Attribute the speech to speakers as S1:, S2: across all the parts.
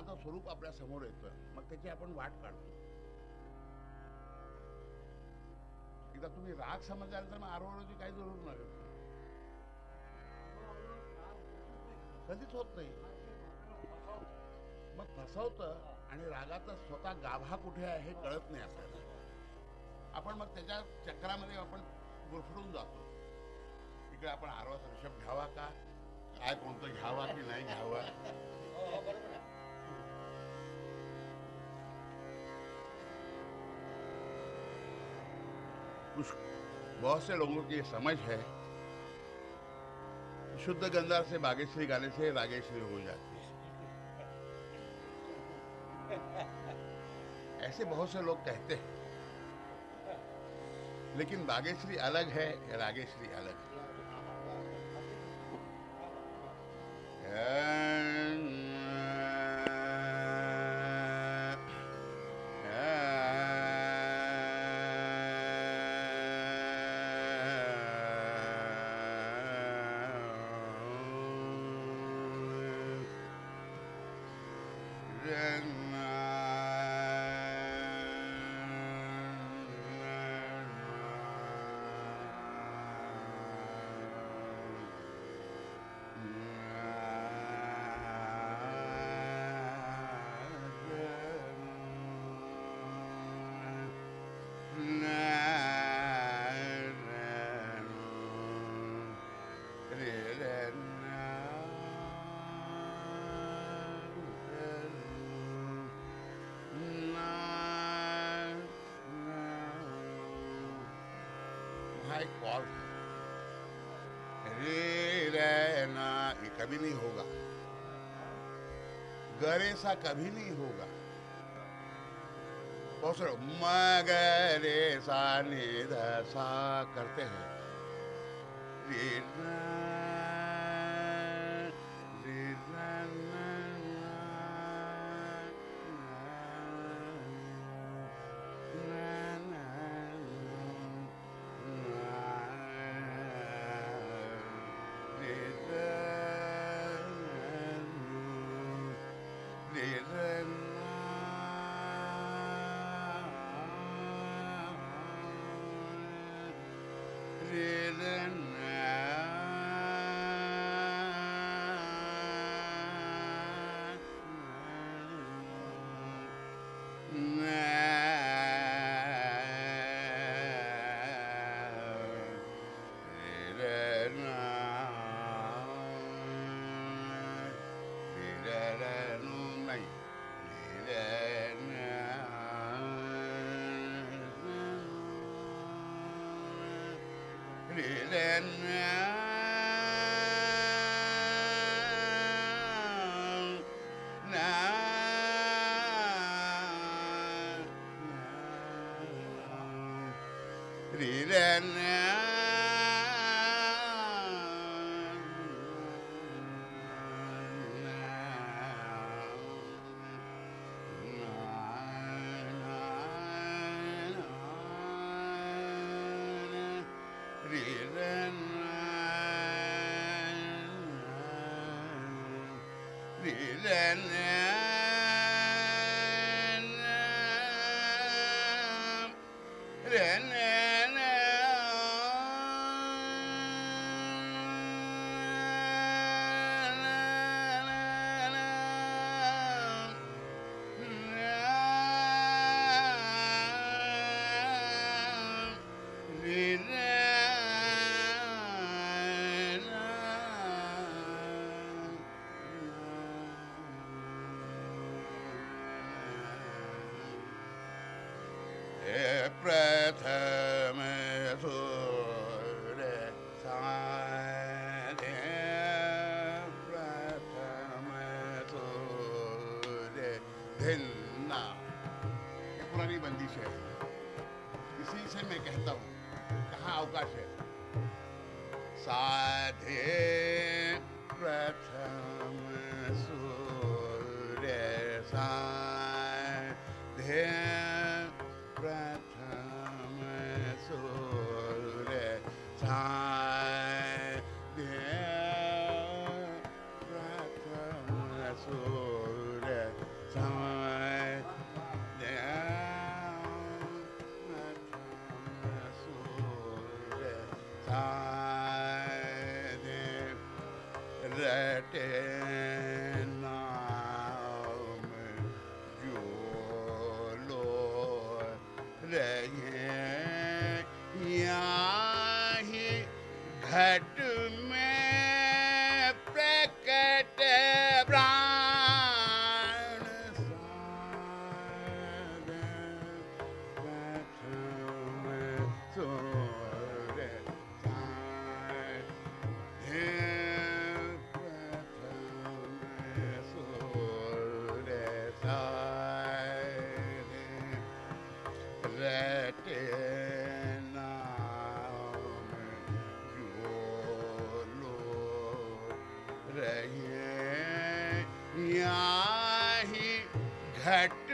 S1: रागाचं स्वरूप आपल्यासमोर येतं मग त्याची आपण वाट काढतो. एकदा तुम्ही राग समजल्यानंतर मग आरोग्याची काही जरूर नव्हे कधीच होत नाही. मग फसवतं आणि रागाचा स्वतः गाभा कुठे आहे हे कळत नाही आपल्याला. आपण मग त्याच्या चक्रामध्ये आपण गुरफडून जातो. इकडे आपण आरोचा रिषभ घ्यावा का? काय कोणतं घ्यावा की नाही घ्यावा? हो, हो, कुछ बहुत से लोगों की समझ है। शुद्ध गंदा से बागेश्वरी गाने से रागेश्वरी हो जाती है। ऐसे बहुत से लोग कहते हैं। लेकिन बागेश्वरी अलग है रागेश्वरी अलग वहाँ एक कॉल रे रे ना, ये कभी नहीं होगा। गरे सा कभी नहीं होगा। बहुत मगरे सा निध सा करते हैं। and रहे यहाँ घट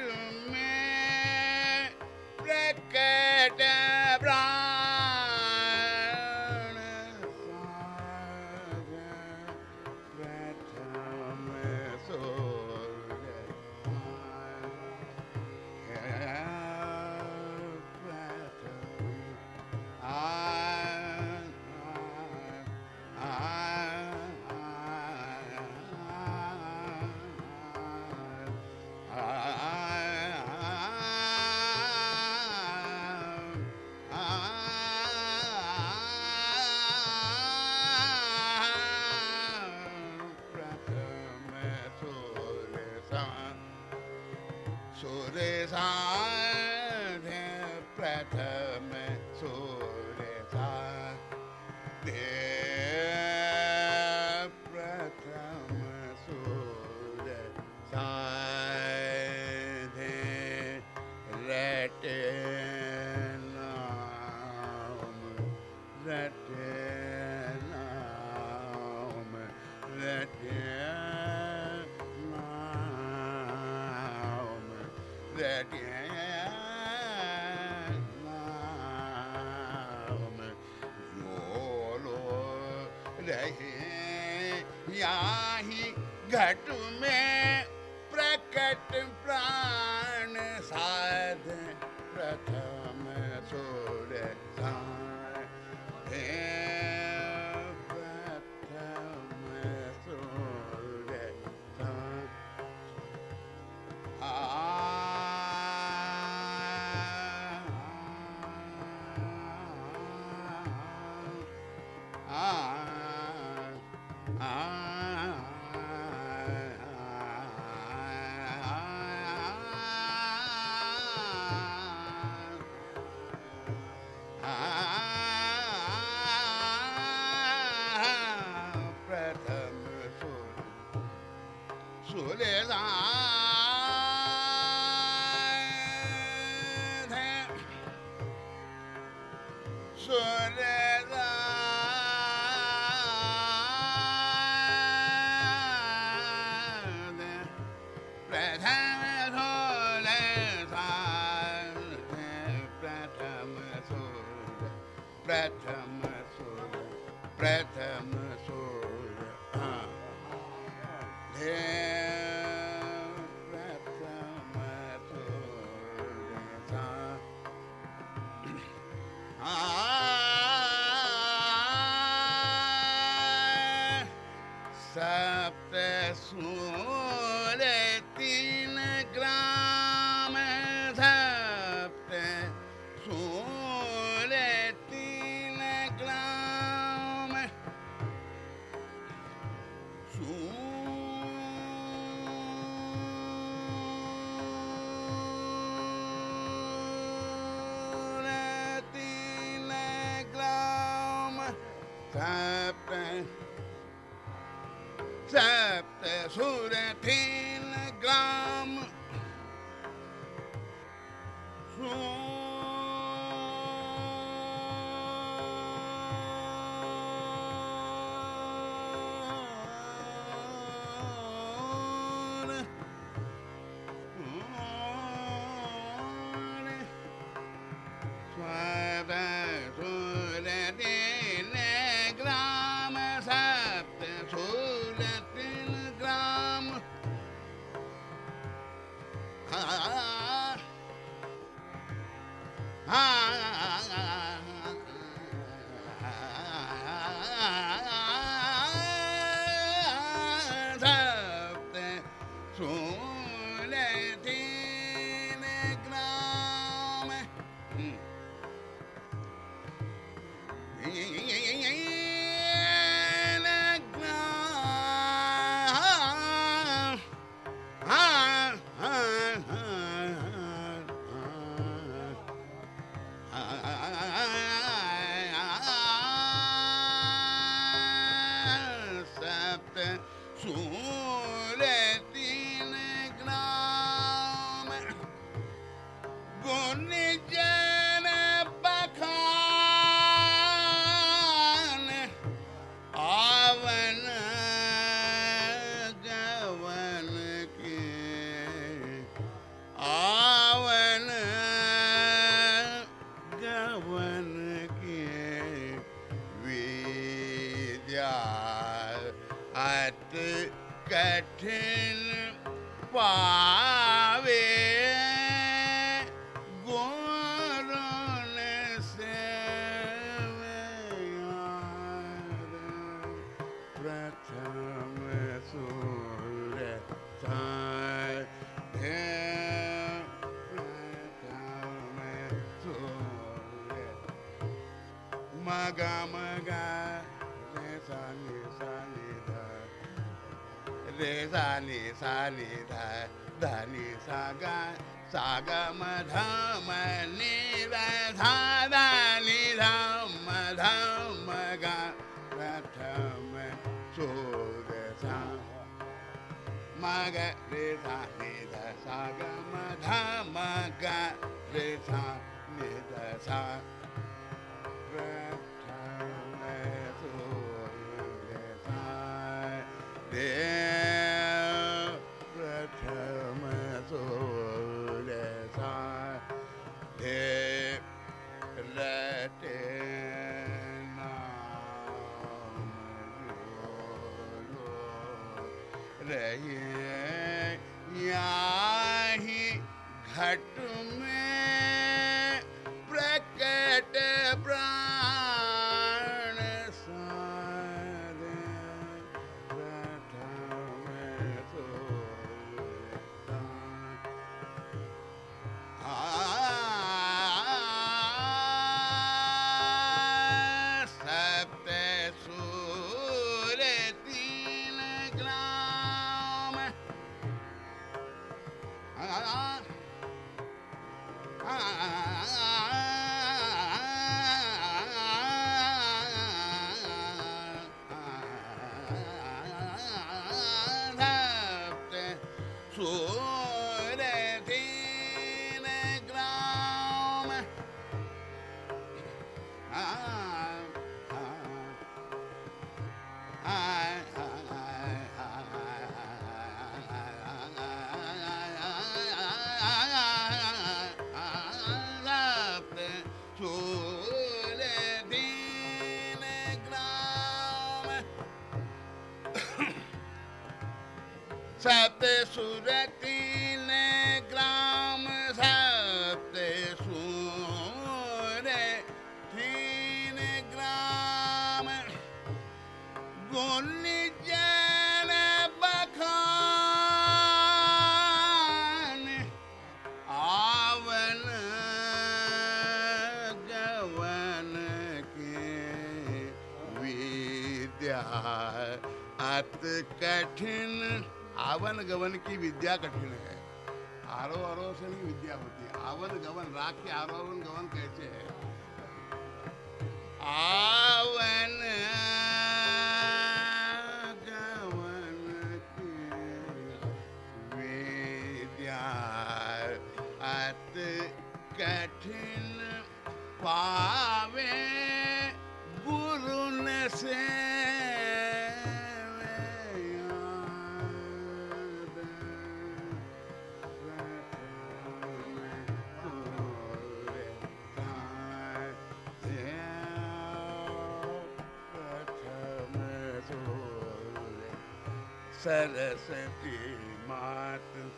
S1: Ah. ग गेधा मे सा ग म ध म ग रे सा Seresen imatın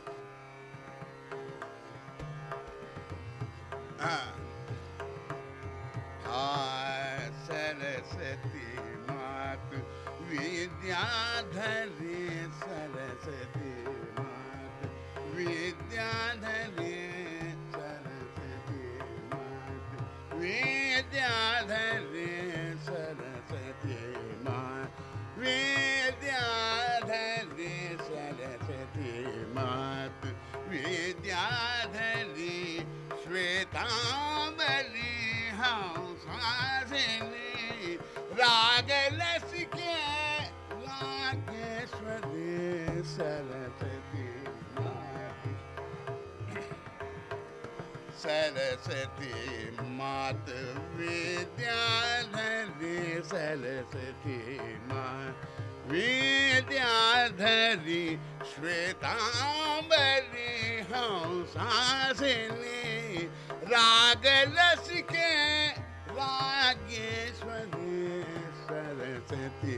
S1: Ha. Ha Seresen imatın Vidyadhari Seresen imatın Vidyadhari Seresen imatın Vidyadhari Saraswati मात विद्याधरी सरस्वती मात विद्याधरी श्वेतांबरी हंसासिनी राग लसिके रागेश्वरी सरस्वती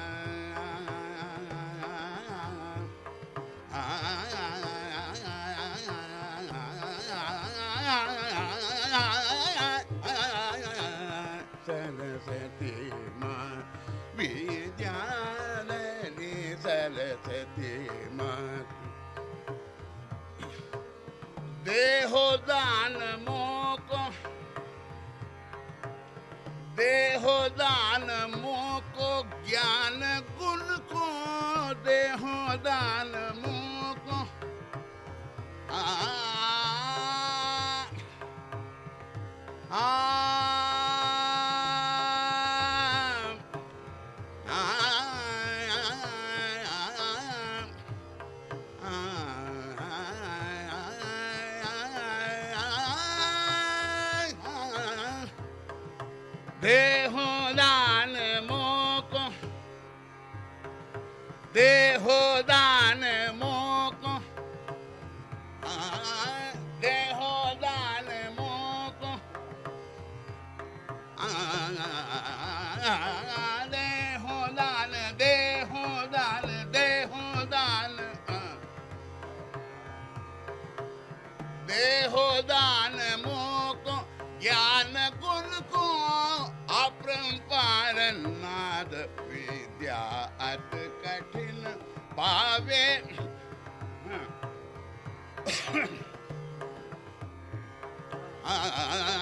S1: दान मोको। देहो दान मोको ज्ञान गुण को। देहो दान मोको। आ आ दान मोको ज्ञान गुण को अपरंपार नाद विद्या अत कठिन पावे। देहो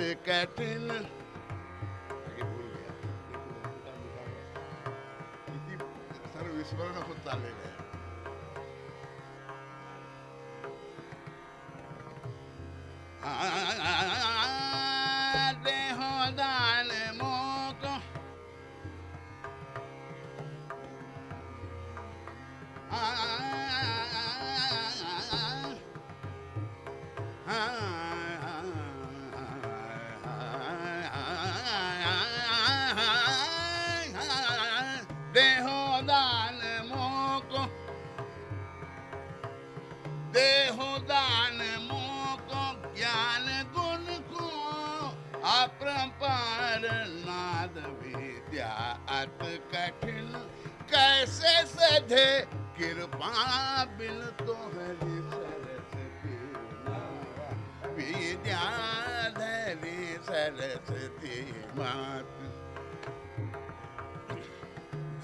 S1: कठिन सधे कृपा बिन तो हरि सरस्वती विद्या धरी सरस्वती मात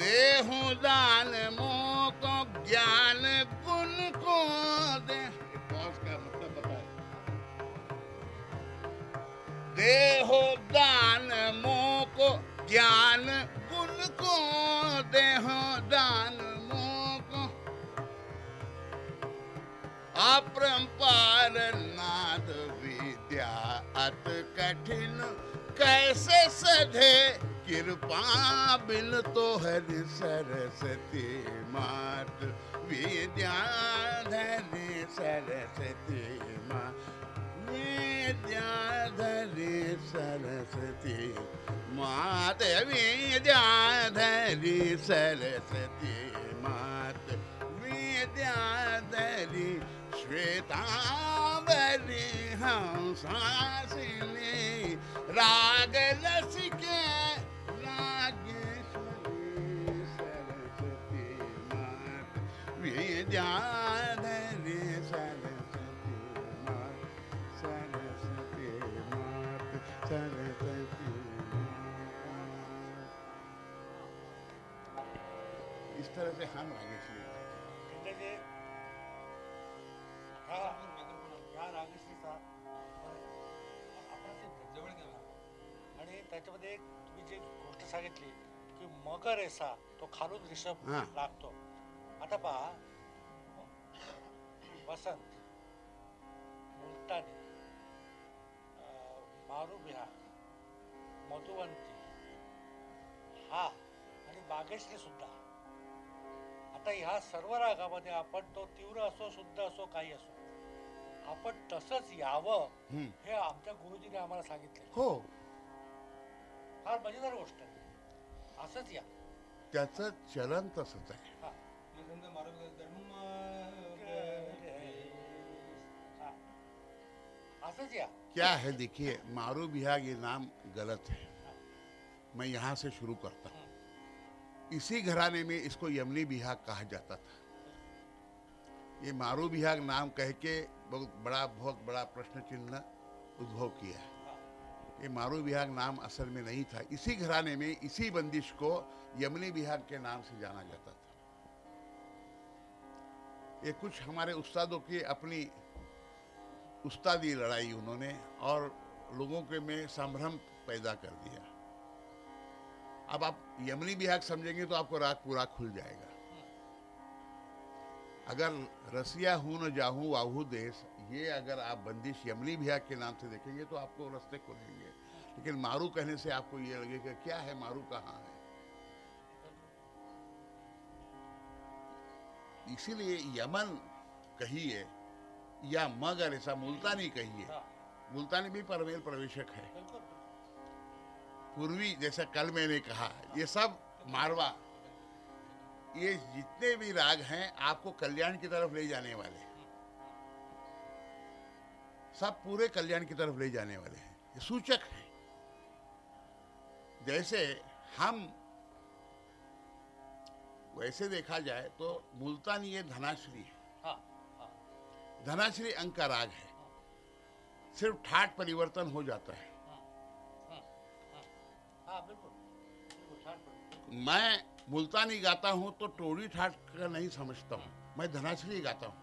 S1: देहु दान मोको ज्ञान गुण को दे। का मतलब देहो दान मोको ज्ञान गुण को देहो दान। अपरंपार नाद विद्या अत कठिन, कैसे सधे? कृपा बिन तो हरि सरस्वती मात विद्या धरी सरस्वती माँ विद्या धरी सरस्वती मात विद्या धरी सरस्वती मात विद्या धरी श्वेतांबरी हंसासिनी, राग लसिके, रागेश्वरी सरस्वती मात सरस्वती मात सरस्वती मात, सरस्वती इस तरह से हम रागेश्री
S2: म्हणजे आपण ते जवळ गेला आणि त्याच्यामध्ये एक तुम्ही जी गोष्ट सांगितली की मगर रेसा तो खालून रिषभ. लागतो. आता पहा. वसंत मुलतानी मारुबिहा मधुवंती हा आणि बागेश्री सुद्धा. आता ह्या सर्व रागामध्ये आपण तो तीव्र असो शुद्ध असो काही असो. आपण तसंच यावं
S1: हम्म.
S2: हे आमच्या गुरुजीने आम्हाला सांगितले
S1: हो.
S2: फार मज़ेदार गोष्ट आहे. असंच या.
S1: त्याचं चलन तसंच आहे.
S2: हा. हा. असंच या.
S1: क्या है देखिए मारू बिहाग ये नाम गलत है। मैं यहाँ से शुरू करता हूँ। इसी घराने में इसको यमनी बिहाग कहा जाता था। ये मारू बिहाग नाम कह के बहुत बड़ा बहुत बड़ा प्रश्न चिन्ह उद्भव किया ये मारू बिहाग नाम असल में नहीं था। इसी घराने में, इसी बंदिश को यमुनी बिहाग के नाम से जाना जाता था। ये कुछ हमारे उस्तादों की अपनी उस्तादी लड़ाई उन्होंने और लोगों के में संभ्रम पैदा कर दिया। अब आप यमुनी बिहाग समझेंगे तो आपको राग पूरा खुल जाएगा। अगर रसिया हूँ न जाहूं वाहू देश ये अगर आप बंदिश यमनी बिहाग के नाम से देखेंगे तो आपको रास्ते खुलेंगे। लेकिन मारू कहने से आपको ये लगेगा क्या है मारू कहाँ है? इसीलिए यमन कहिए या मगर ऐसा मुल्तानी कहिए। मुल्तानी भी परमेल प्रवेशक है। पूर्वी जैसा कल मैंने कहा ये सब मारवा ये जितने भी राग हैं आपको कल्याण की तरफ़ ले जाने वाले हैं। सब पूरे कल्याण की तरफ़ ले जाने वाले हैं। ये सूचक है। जैसे हम वैसे देखा जाए तो मुल्तानी ये धनाश्री है।
S2: हा हा।
S1: धनाश्री अंक का राग है। सिर्फ़ ठाट परिवर्तन हो जाता है।
S2: हा पडलं.
S1: मैं मुल्तानी गाता हूँ तो टोड़ी ठाट का नहीं समझता हूँ। मैं धनाश्री गाता हूँ।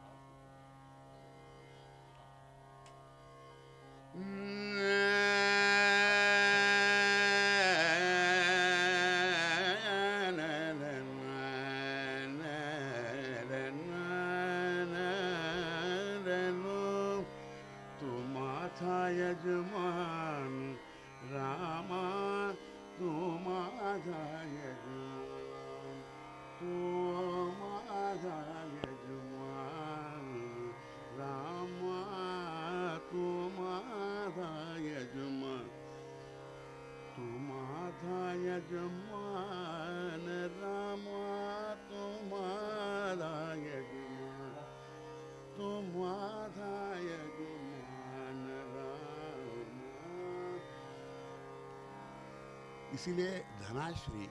S1: इसीलिए धनाश्री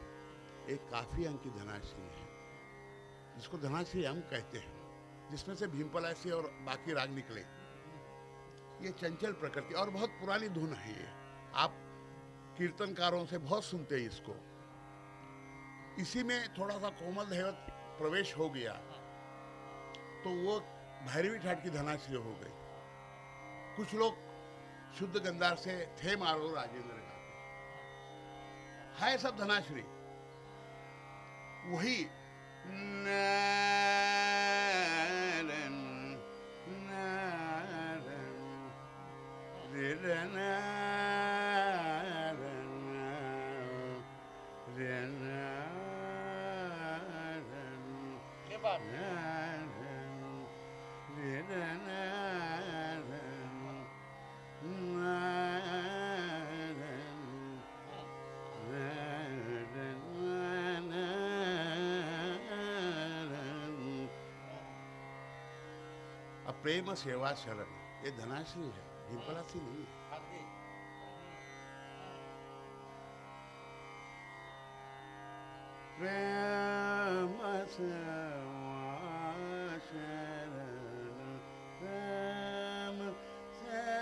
S1: एक काफ़ी अंक की धनाश्री है, जिसको धनाश्री अंक कहते हैं, जिसमें से भीमपलासी और बाकी राग निकले। ये चंचल प्रकृति, और बहुत पुरानी धुन है ये। आप कीर्तनकारों से बहुत सुनते हैं इसको। इसी में थोड़ा सा कोमल दैवत प्रवेश हो गया तो वो भैरवी ठाट की धनाश्री हो गई। कुछ लोग शुद्ध गंधार से थे मारो राजेंद्र। है सब धनाश्री वही प्रेम सेवा शरण ये धनाश्री है भीमपलासी नहीं है
S3: प्रेम सेवा शरण प्रेम सेवा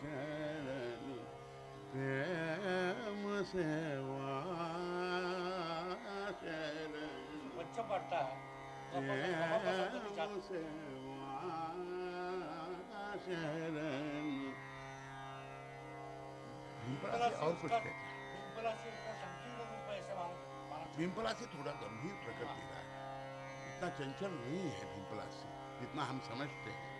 S3: शरण प्रेम सेवा
S4: शरण
S2: पाडता गप्पा-
S1: और कुछ भीमपला से थोड़ा गंभीर प्रकृति का है। इतना चंचल नहीं है भीमपला से जितना हम समझते हैं।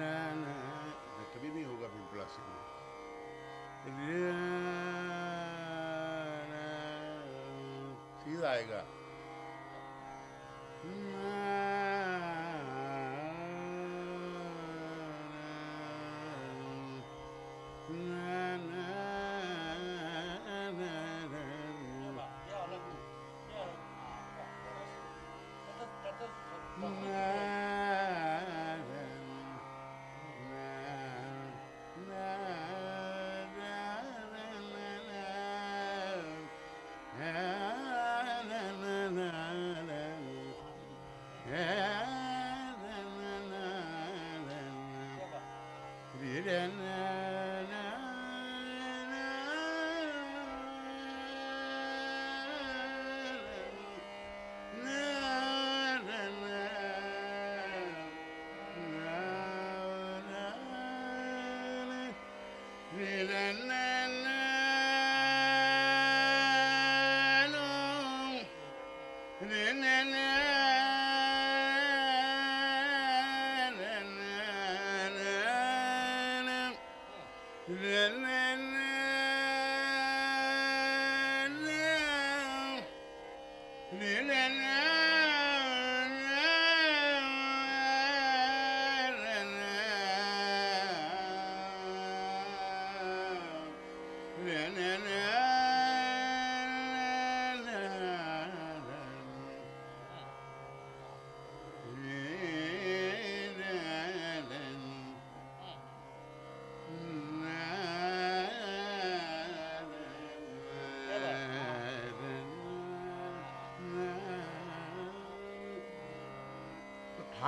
S1: कभी नहीं होगा भीमपला से सीधा आएगा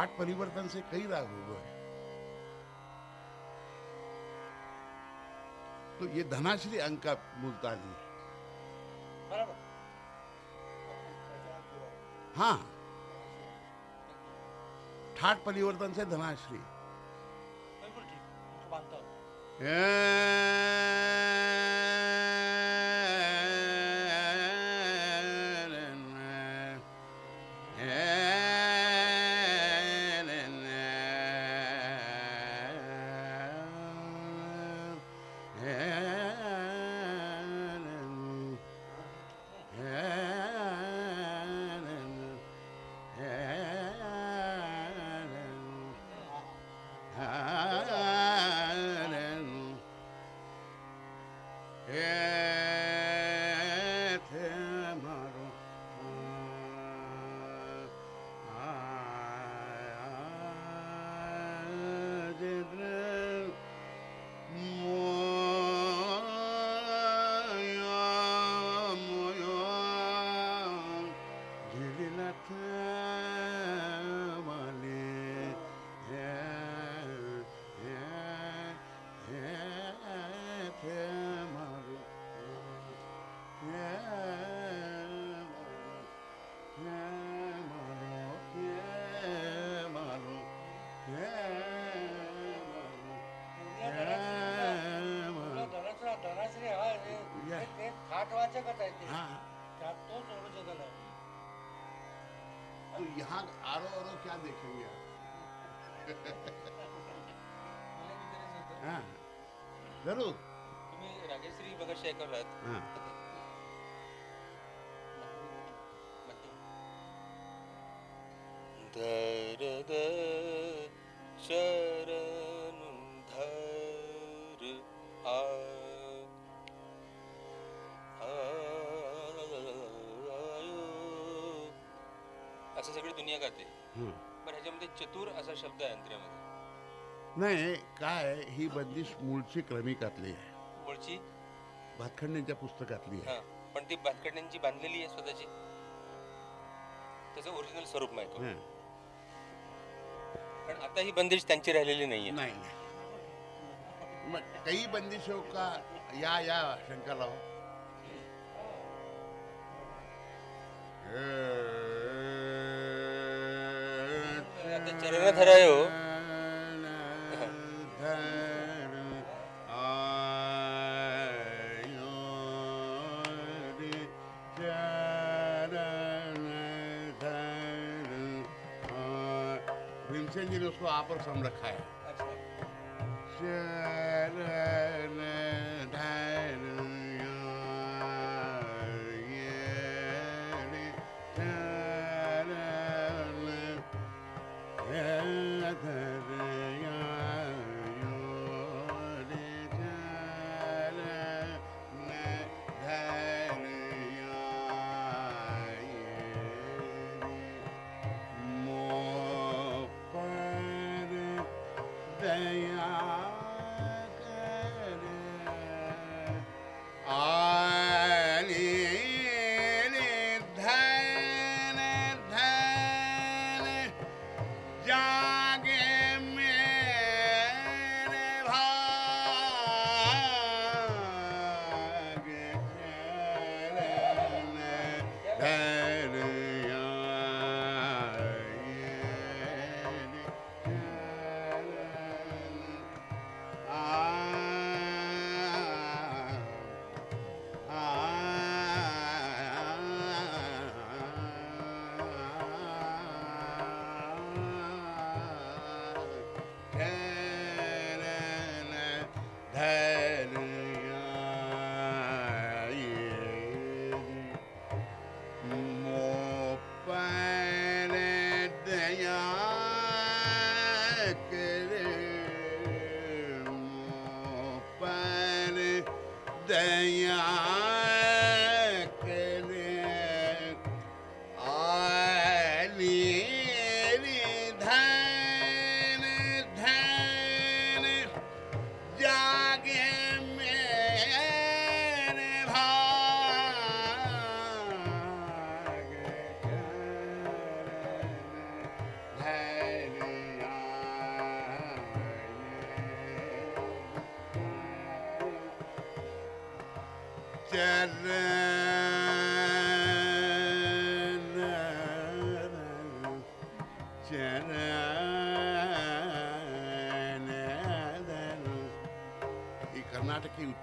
S1: ठाट परिवर्तन से कई राग हो गए। तो ये धनाश्री अंक का मुल्तानी है। हाँ। ठाट परिवर्तन से धनाश्री।
S2: बिल्कुल ठीक मानता हूँ। आहे ते
S1: हाँ।
S2: त्यात आहे
S1: तो यहाँ आरो आरो क्या देखेंगे आप?
S5: मला विचारायचं होतं
S1: हाँ। ज़रूर।
S5: तुम्ही रागेश्री शेखर ऐकवलात
S1: हाँ।
S5: सगळी दुनिया गाते. पण ह्याच्यामध्ये चतुर असा शब्द आहे अंतऱ्यामध्ये
S1: नाही काय ही बंदिश मूळची क्रमिकातली आहे.
S5: मूळची?
S1: भातखंडेंच्या पुस्तकातली आहे.
S5: हा पण ती भातकड्यांची बांधलेली आहे स्वतःची? त्याचं ओरिजिनल स्वरूप माहिती
S1: हं.
S5: पण आता ही बंदिश त्यांची राहिलेली नाहीये.
S1: नाही नाही. मग काही बंदिशो का या या शंकरराव? भीमसेन जी ने उसको आप और सम रखा है शरण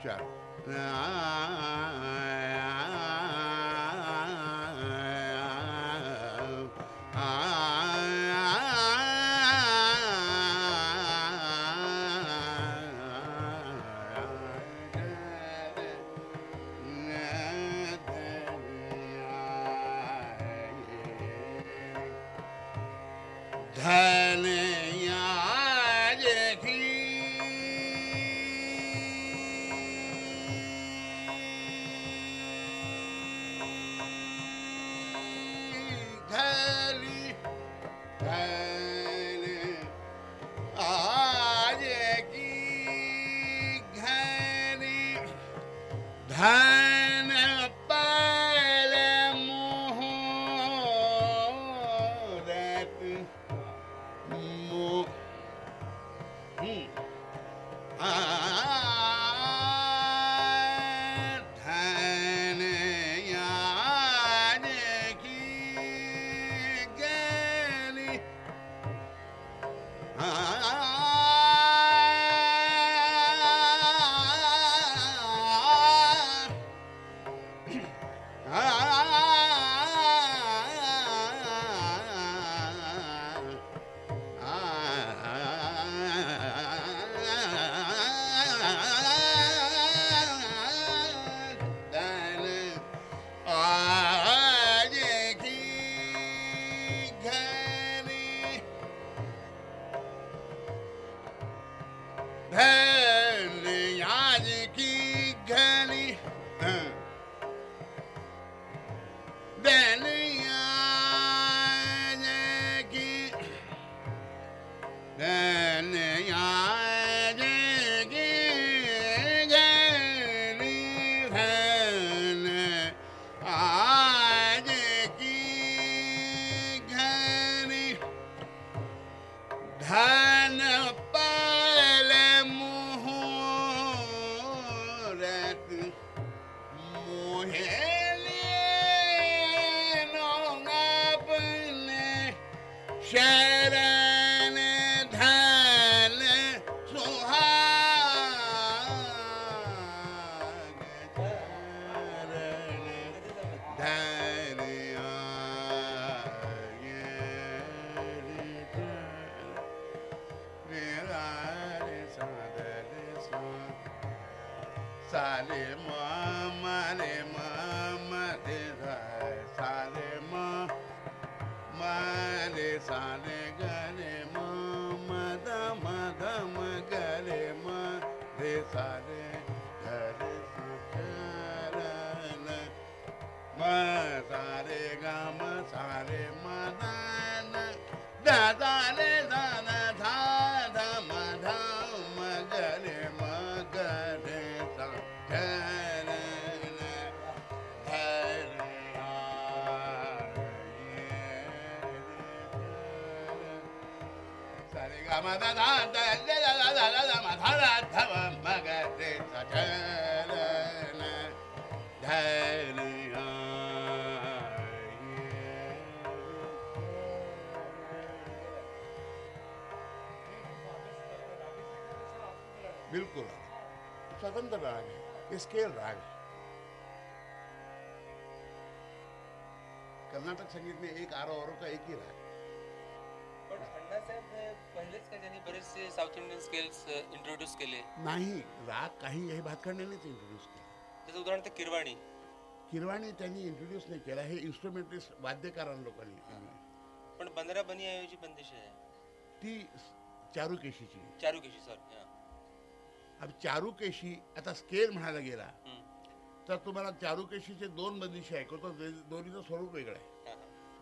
S1: chapter. Now, I, बिल्कुल। स्वतंत्र राग है, स्केल राग है। कर्नाटक संगीत में एक आरो औरों का एक ही राग
S5: बरेचसे साऊथ इंडियन स्केल्स इंट्रोड्यूस केले.
S6: नाही राग काही हे भातखंडेनेच इंट्रोड्यूस केला.
S5: त्याचं उदाहरण तर किरवाणी.
S6: किरवाणी त्यांनी इंट्रोड्यूस नाही केला हे इन्स्ट्रुमेंटिस्ट वाद्यकारां लोकांनी
S5: पण बंदरा बनी ऐवजी बंदिश आहे.
S6: ती चारुकेशीची.
S5: चारुकेशी सॉरी
S6: अब चारुकेशी आता स्केल म्हणायला गेला तर तुम्हाला चारुकेशीचे दोन बंदिशी ऐकवतो दोन्हीचं स्वरूप वेगळं आहे.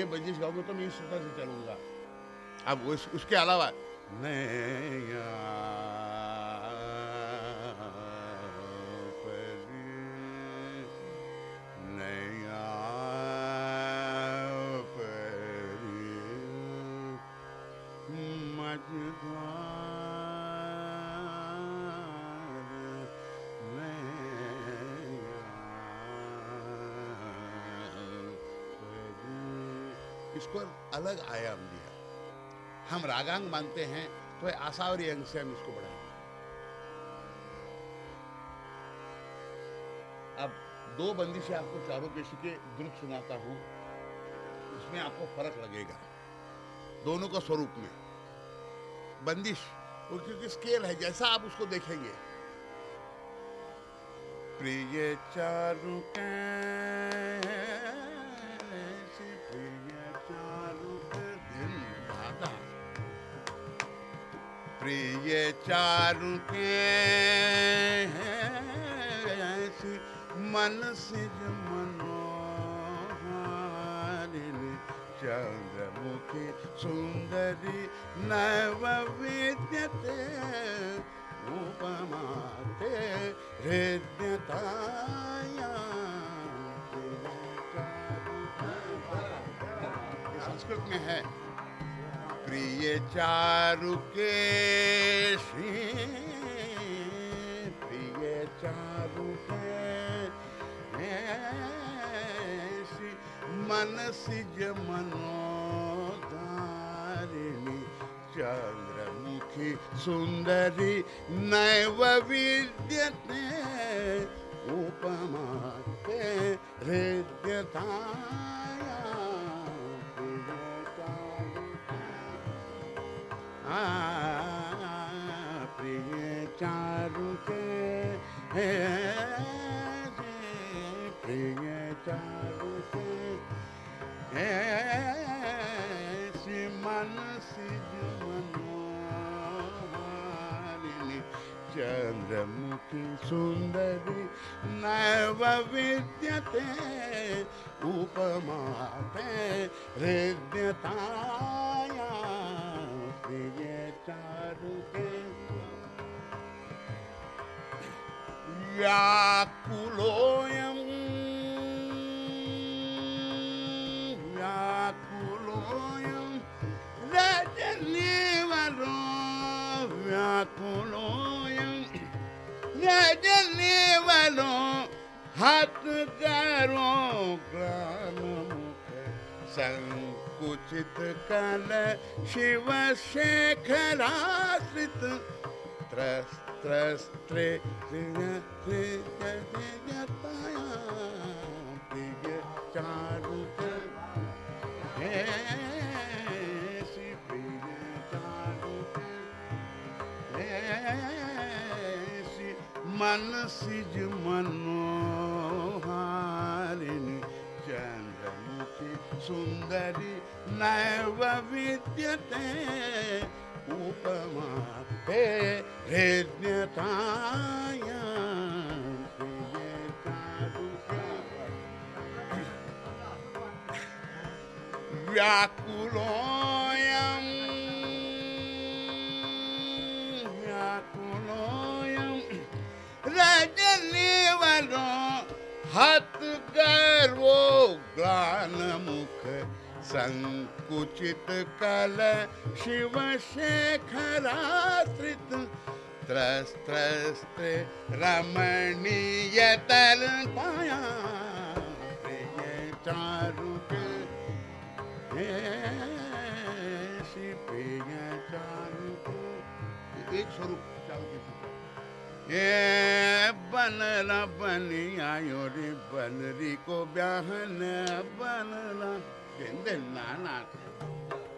S6: ये बंदिश गाओगे तो मैं इस तरह से चलूँगा। अब उस, उसके अलावा
S1: नैया
S6: अलग आयाम दिया हम रागांग मानते हैं तो आसावरी अंग से हम इसको बढ़ाएँगे। अब दो बंदिशें आपको चारों पेशी के द्रुत सुनाता हूँ। उसमें आपको फ़र्क लगेगा, दोनों का स्वरूप में। बंदिश क्योंकि स्केल है, जैसा आप उसको देखेंगे।
S1: प्रिय चारु कैसी प्रिय चारु कैसी मन सिज मनोहारिणी चंद्रमुखी सुंदरी नव विद्यते उपमाते, हृदयताया।
S6: संस्कृत में है।
S1: प्रिय चारु के प्रिय चारु मानसिज मनोधारिणी चंद्रमुखी सुंदरी नैव विद्यते उपमा ते चंद्रमुखी सुंदरी नैव विद्यते उपमा ते हृदयताया प्रिय चारुके व्याकुलोऽयं व्याकुलोऽयं रजनीवरो व्याकुलोऽयं रजनीवरो हाथ करो ग्राममुख संकुचित कल शिव शेखराश्रित त्रस्त्रे प्रिय चारु हे श्री प्रिय चारु हे श्री मन सिज मनोहारिणी चंद्रमुखी सुंदरी नैव विद्यते उपमा ते हृदयताया प्रिय चारुके व्याकुलोऽयं व्याकुलोऽयं रजनीवरो हत गर्वो ग्लानमुख संकुचित कल शिव शेखराश्रित। त्रस्त्रस्त्रे रमणीय तल पाया। चारुके एक स्वरूप ये बनला बनी आयो रे बनरी को ब्याहन बनला। गेंदे नाना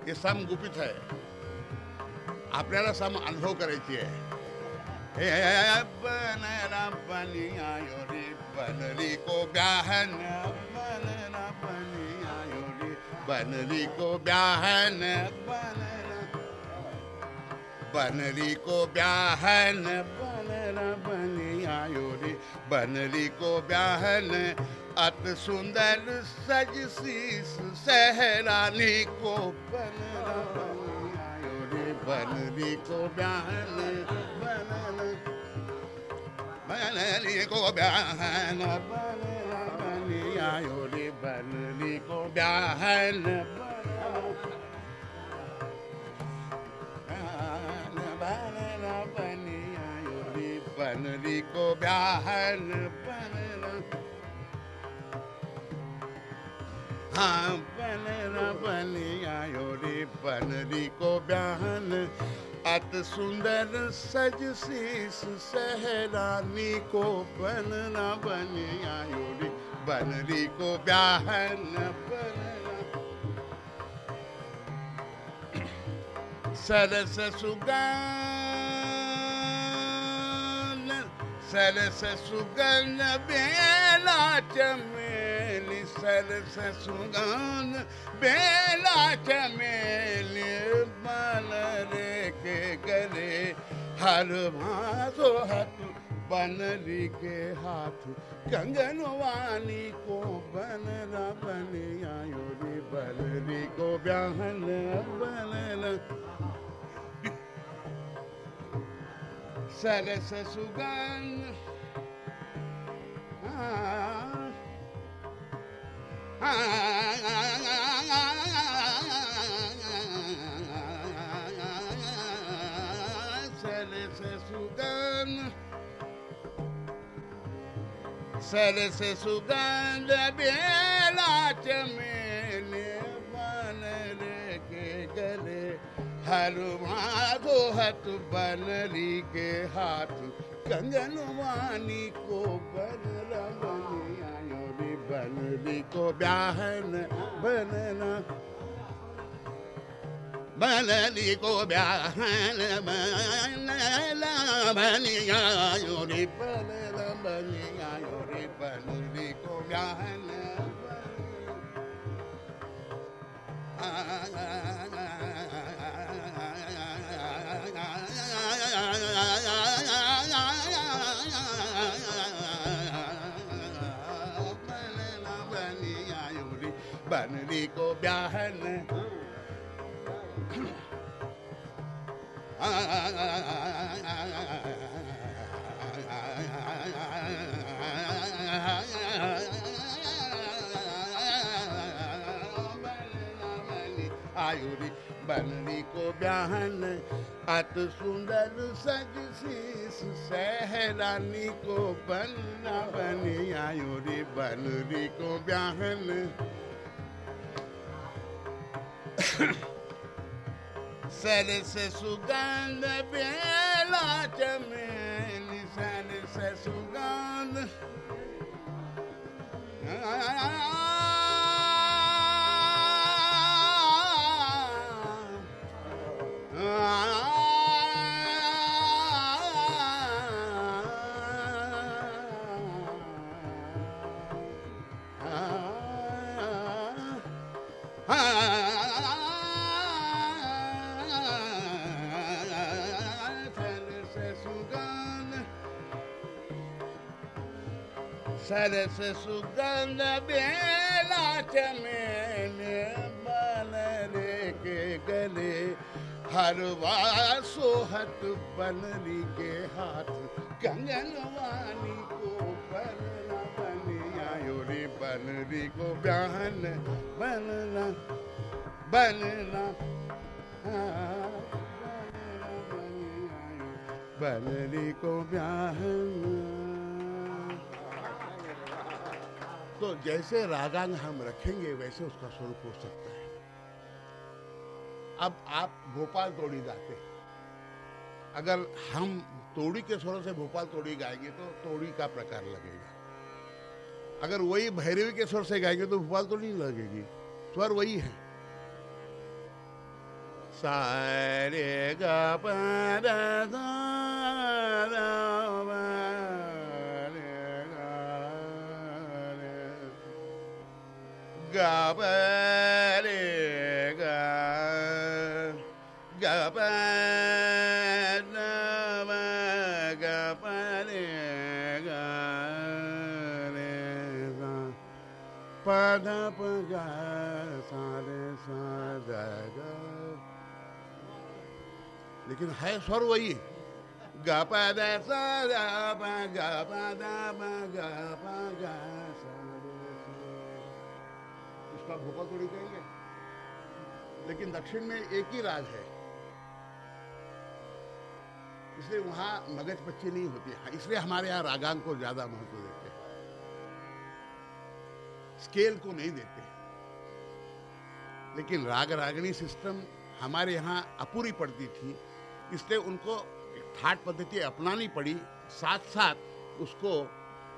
S1: हे साम गुपित आहे आपल्याला साम अनुभव करायची हे। बनी बनरी को ब्याहन बनला बनी, आयो रे बनरी को ब्याहन बनला बनरी को ब्याहन, बनला बनी आयो रे। बनरी को ब्याहन, अत सुंदर सज शीस सहरानी को बनला बनी आयो रे। बनरी को ब्याहन बनरी को ब्याहन, बनला बनी आयो रे। बनरी को ब्याहन बनरी को ब्याहन बनला हाँ बनला बनी आयो रे बनरी को ब्याहन। अत सुंदर सज शीस सहरानी को बनला बनी आयो रे बनरी को ब्याहन बनला सरस सुगन सरस सुगन बेला चमेली सरस सुगन बेला चमेली बन रे के गले हर भासो हाथ बनरी के हाथ कंगनवानी को बनरा बनी आयो रे बनरी को ब्याहन बनला सरस सुगंध सरस सुगंध सरस सुगंध बेला चमेले हर माधो हत बनरी के हाथ, कंगन वानी को बन रमनी आयो रे बनरी को ब्याहन, बनना बनली को ब्याहन, बनला बनियायो रे बनला बनियायो रे बनली को ब्याहन बनियायो रे बनली को ब्याहन आयुरी बनली को ब्याहन, अत सुंदर सज शीस सहरानी को बनना बनी आयुरी बनली को ब्याहन। सरस सुगंध बेला चमेली सरस सुगंध। सरस सुगंध बेला चमेले बन रे के गले हरवा सोहत बनरी के हाथ कंगन वानी को बनना बनी आयो रे बनरी को बहन बनना बनना हाँ, बनरी को ब्याहन तो जैसे रागांग हम रखेंगे, वैसे उसका स्वरूप हो सकता है। अब आप भोपाल तोड़ी गाते। अगर हम तोड़ी के स्वरों से भोपाल तोड़ी गाएँगे तो तोड़ी का प्रकार लगेगा। अगर वही भैरवी के स्वर से गाएँगे तो भोपाल तोड़ी लगेगी। स्वर वही है। सारे गा गा पा रे गा गा पा ना मा गा पा रे गा रे गा इसका भोपा थोड़ी कहेंगे? लेकिन दक्षिण में एक ही राज है। इसलिए वहाँ मगज पच्ची नहीं होती है। इसलिए हमारे यहाँ रागांग को ज़्यादा महत्व देते हैं। स्केल को नहीं देते लेकिन राग रागनी सिस्टम हमारे यहाँ अपूरी पड़ती थी। इसलिए उनको ठाट पद्धति अपनानी पड़ी। साथ साथ उसको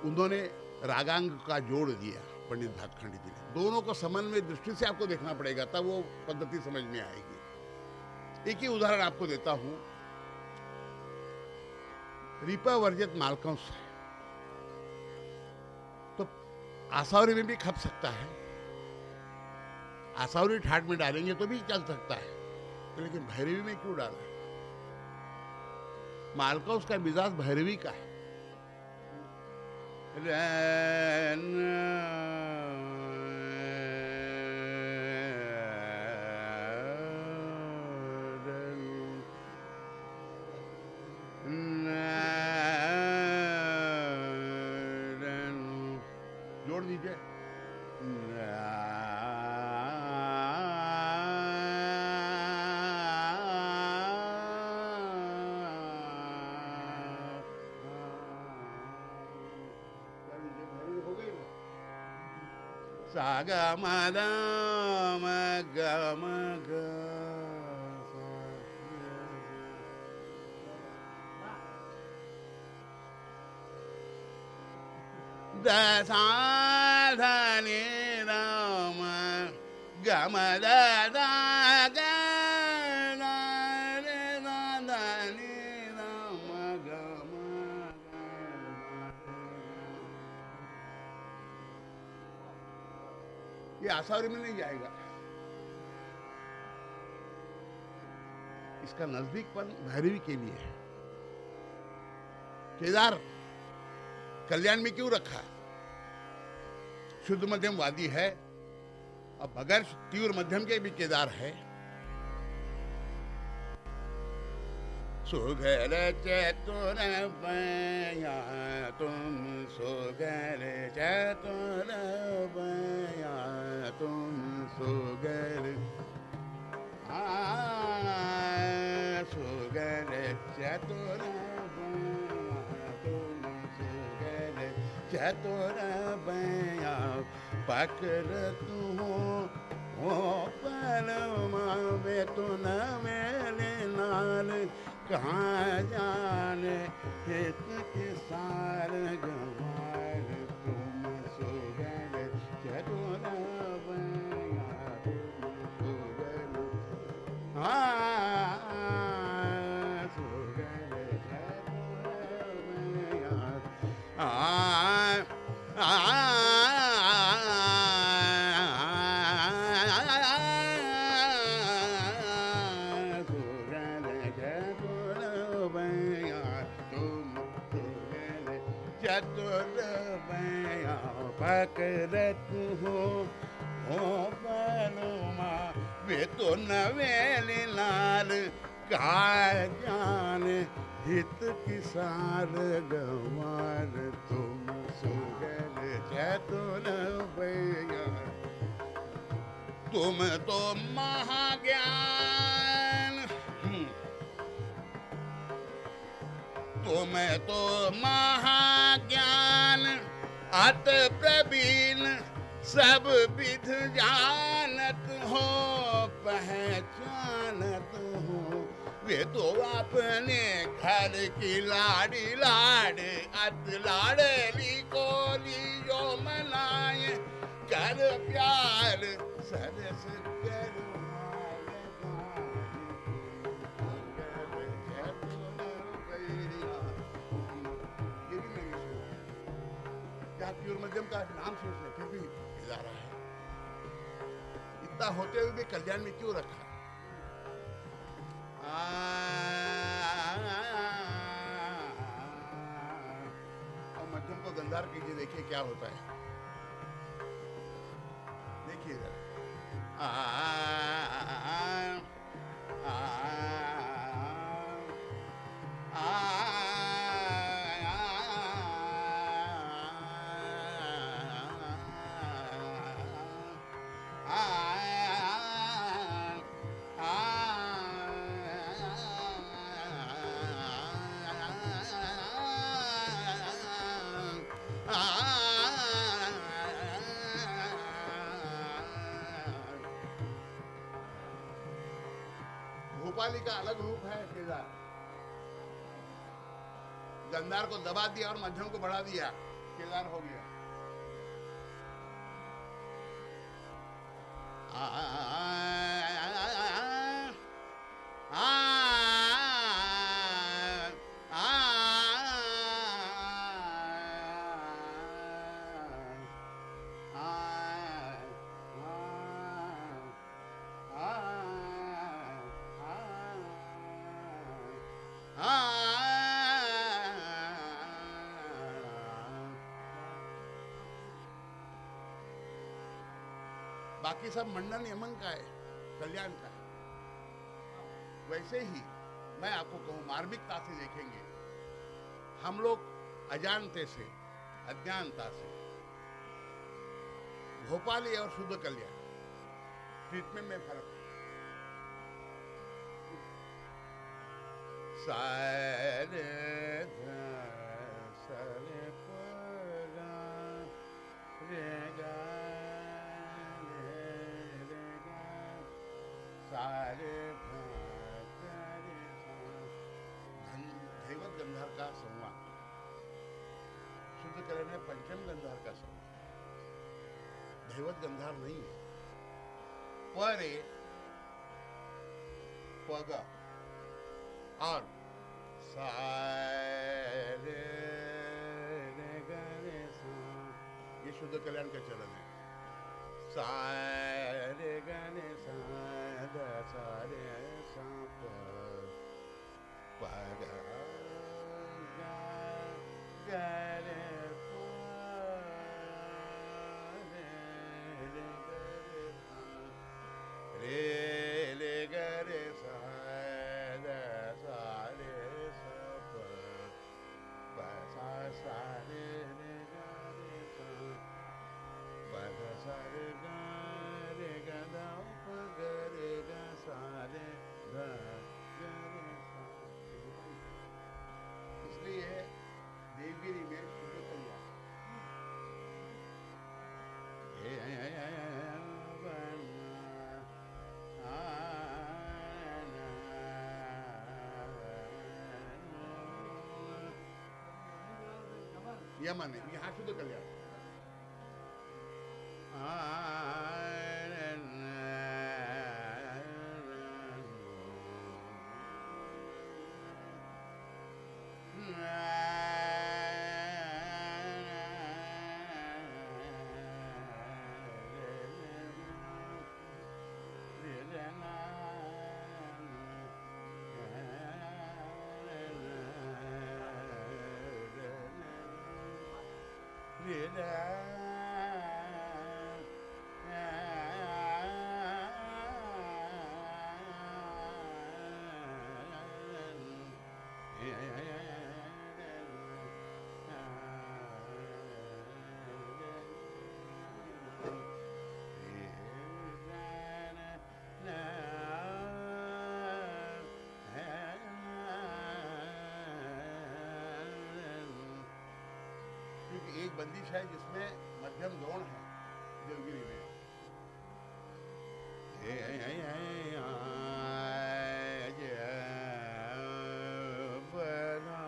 S1: उन्होंने रागांग का जोड़ दिया। पंडित भातखंडी जी ने। दोनों को समन्वय दृष्टि से आपको देखना पड़ेगा, तब वो पद्धति समझ में आएगी। एक ही उदाहरण आपको देता हूँ। रिपा वर्जित मालकंस है। तो आसावरी में भी खप सकता है। आसावरी ठाट में डालेंगे तो भी चल सकता है। तो लेकिन भैरवी में क्यों डाला? मालकंस का मिजाज भैरवी का है। जोड़ गा दा ग ये में नहीं जाएगा। इसका नजदीकपन भैरवी के लिए है। केदार, कल्याण में क्यों रखा? शुद्ध मध्यम वादी है, अब बगैर तीव्र मध्यम के भी केदार है। सुगर चतुर बया तुम सुगर चतुर बया तुम सुगर आ, सुगर चतुर तुम सुगर चतुर बया पकड़ तू ओ परमा में तू न मेरे नाल कहाँ जाने हित के सार गवार तुम चतुर बया हाँ। तो नवेल लाल का जान, हित किसार गवार। तुम सुगल चतुर भैया। तुम तो महाज्ञान। हम्म। तुम तो महाज्ञान। अत प्रवीण सब विध जानत हो। पहचानत हो। वे तो अपने घर की लाड़ी लाड, अत लाडली को लियो मनाए। कर प्यार, सरस मध्यम का नाम सोच ले इतना होते हुए भी कल्याण में क्यों रखा और मध्यम को गंधार कीजिए देखिए क्या होता है देखिए जरा आ, गंधार को दबा दिया और मध्यम को बढ़ा दिया केदार हो गया आ, आ, आ, बाकी सब मंडन यमन का है, कल्याण का है। वैसे ही मैं आपको कहूँ, मार्मिकता से देखेंगे, हम लोग अजानते से, अज्ञानता से, भोपाली और शुद्ध कल्याण ट्रीटमेंट में फ़र्क सारे रे गा सारे धैवत गंधार का संवाद। शुद्ध करण है पंचम गंधार का संवाद धैवत गंधार नहीं है पर पगा और ये शुद्ध कल्याण का चरण है। सारे गने सा यमन है यहाँ शुद्ध कल्याण क्योंकि बंदिश है जिसमें मध्यम गौण है देवगिरी में। बना।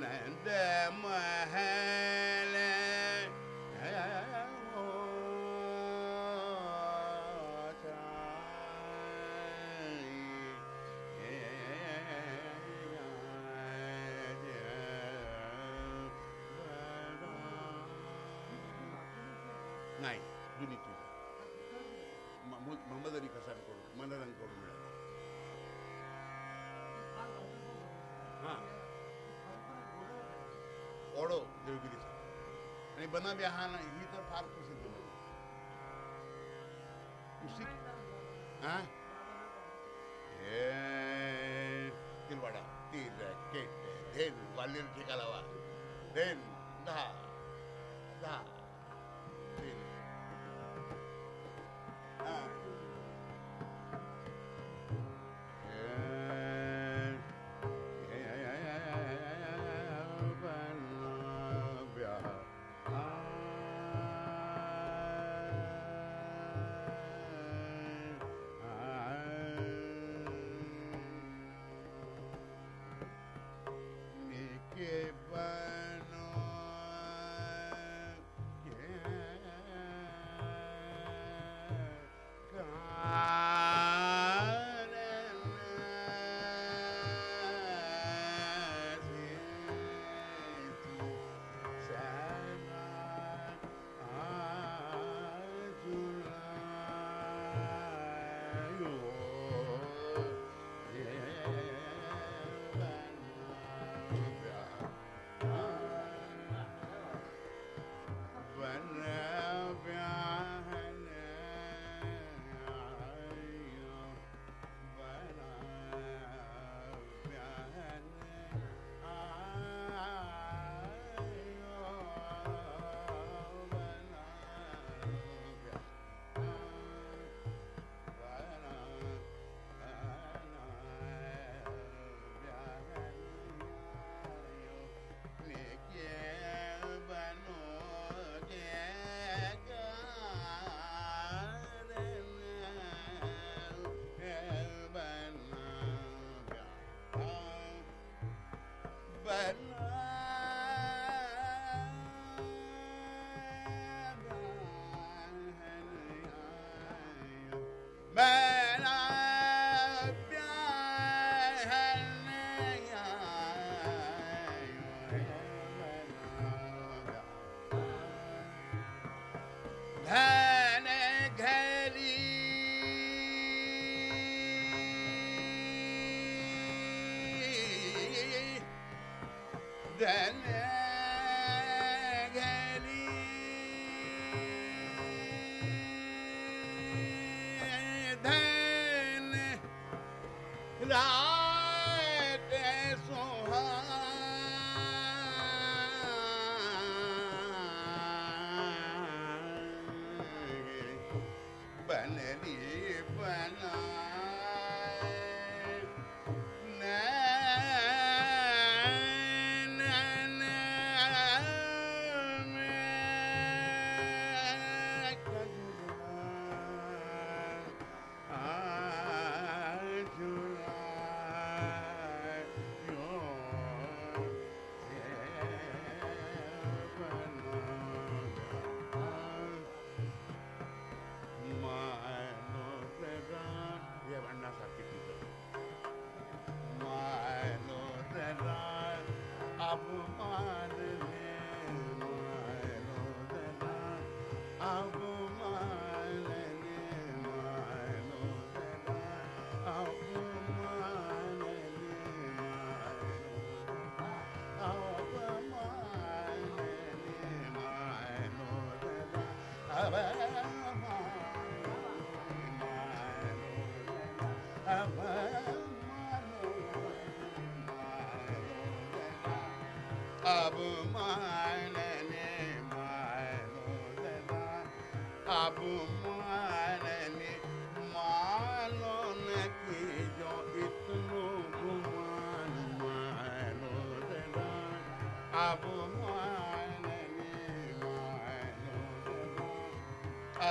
S1: नंद ओढो देवगिरीचा आणि बना बिहान ही तर फार प्रसिद्ध हा हे तिलवाडा तिर केट धेन ग्वालियर ठेका लावा धेन Bye-bye.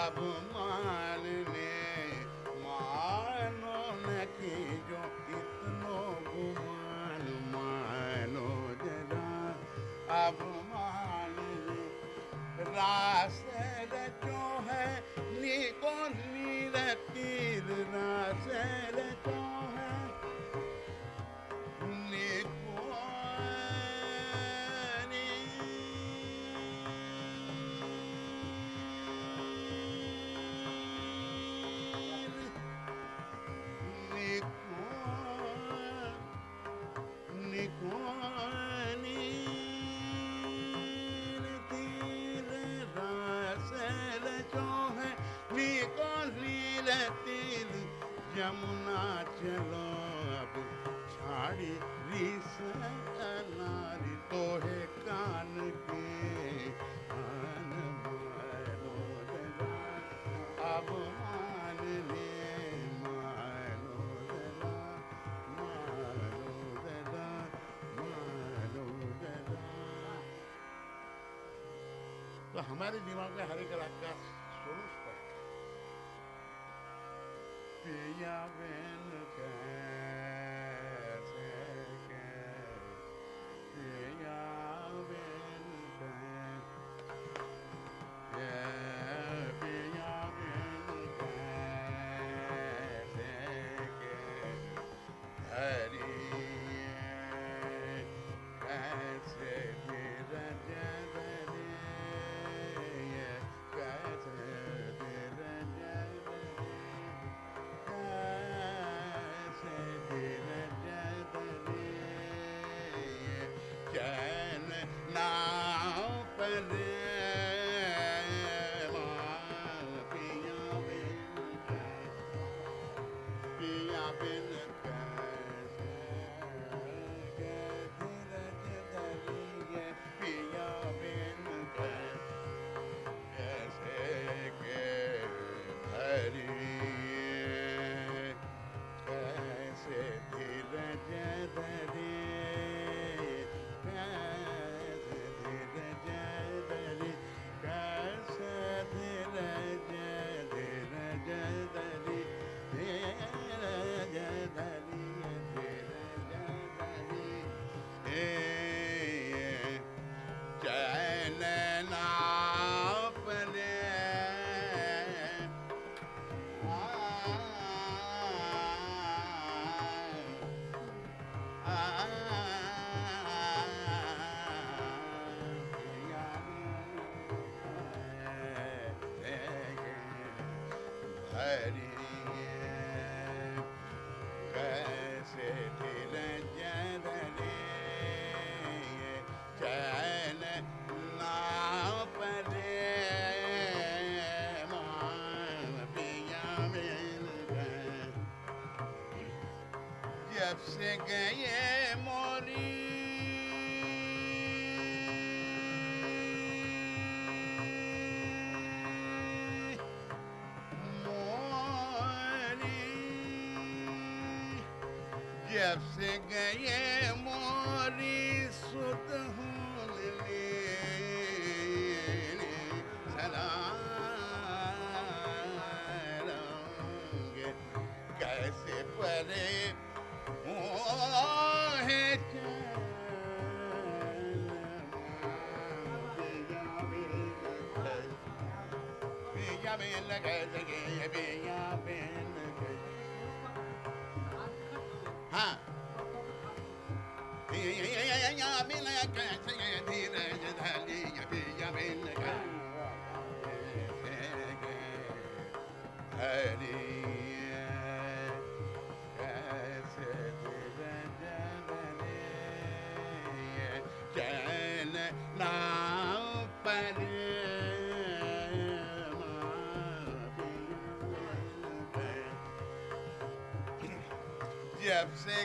S1: Babum. जमुना चलो अब छाड़ी रिस नारी तो तोहे कान के कान मालो अब मान ले तो हमारे दिमाग में हर एक Yahweh जब से गए मोरी पिया जब से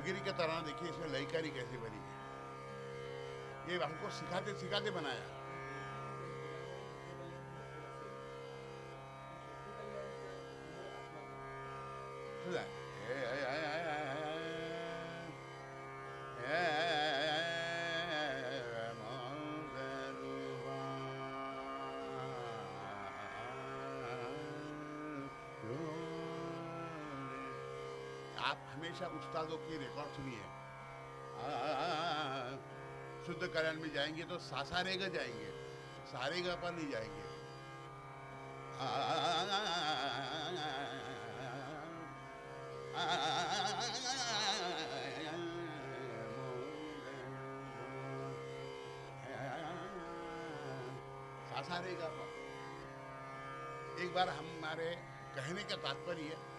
S1: देवगिरी के तरह देखिए इसमें लयकारी कैसे बनी है। ये हमको सिखाते सिखाते बनाया। हमेशा उस्तादों की रिकॉर्ड सुनिए शुद्ध कल्याण में जाएँगे तो सासारेगा जाएँगे सारेगा पर नहीं जाएँगे सासारेगा पर एक बार हमारे कहने का तात्पर्य कि नियम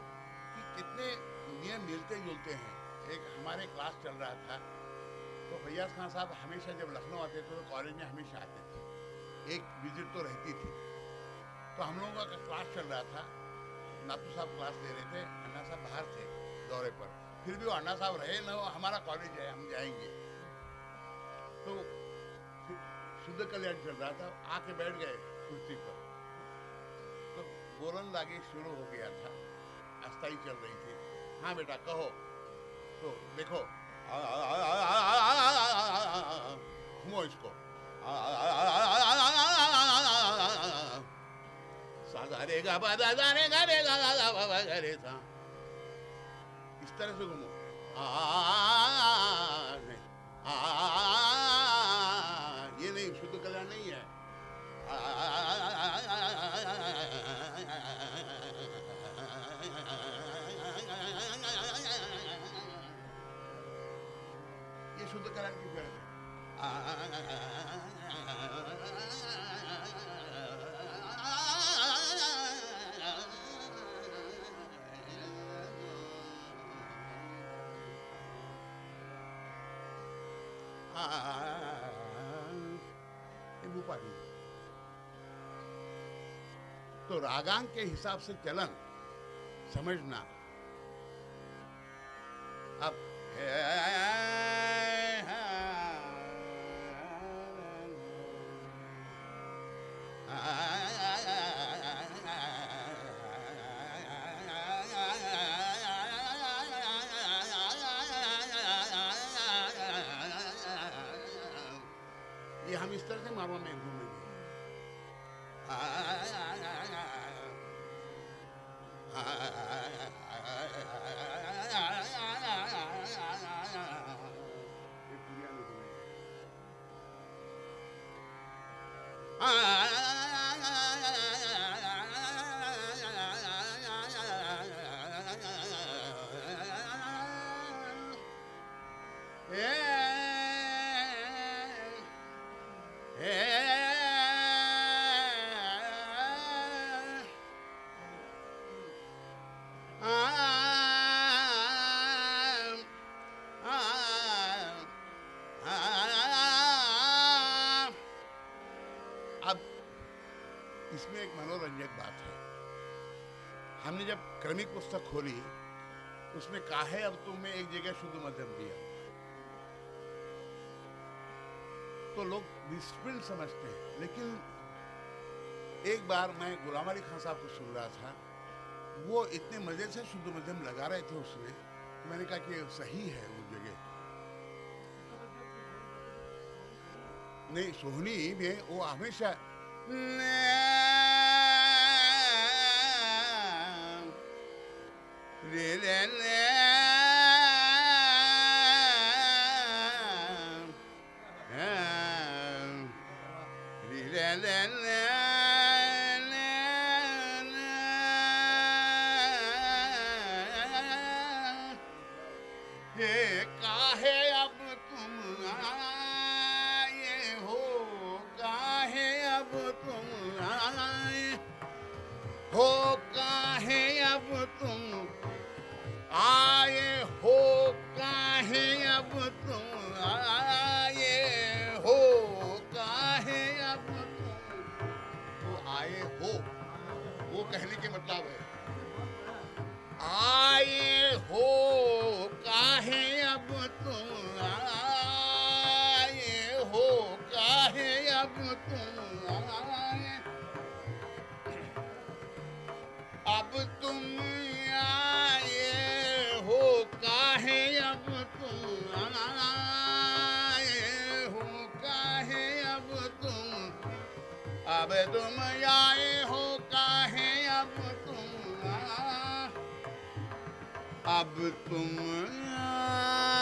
S1: मिलते जुलते हैं। एक हमारे क्लास चल रहा था। तो फैयाज खान साहब हमेशा जब लखनऊ आते थे तो कॉलेज में हमेशा आते थे। एक विज़िट तो रहती थी। तो हम लोगों का क्लास चल रहा था। नातू साहब क्लास दे रहे थे, अन्ना साहब बाहर थे दौरे पर। फिर भी वो अन्ना साहब रहे न हमारा कॉलेज है, हम जाएँगे। तो शुद्ध कल्याण चल रहा था। आके बैठ गए कुर्सी पर। तो बोलन लागे शुरू हो गया था। अस्थाई चल रही थी। हाँ बेटा कहो तो देखो घूमो इसको सा इस तरह से घूमो आ रागांग के हिसाब से चलन समझना। अब हम क्रमिक पुस्तक खोली। उसमें कहा, है, अब तुम्हें एक जगह शुद्ध मध्यम दिया। तो लोग डिसिप्लिन समझते हैं। लेकिन एक बार मैं गुलाम अली खान साहब को सुन रहा था। वो इतने मज़े से शुद्ध मध्यम लगा रहे थे उसमें। मैंने कहा कि सही है वो जगह। नहीं, सोहनी में वो हमेशा अब तुम आए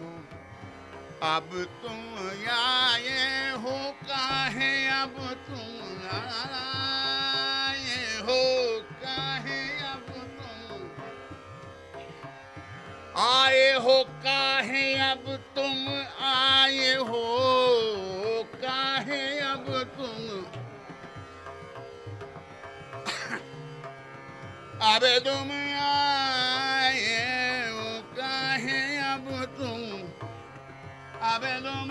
S1: हो अब तुम अब तुम आए हो काहे अब तुम? अब तुम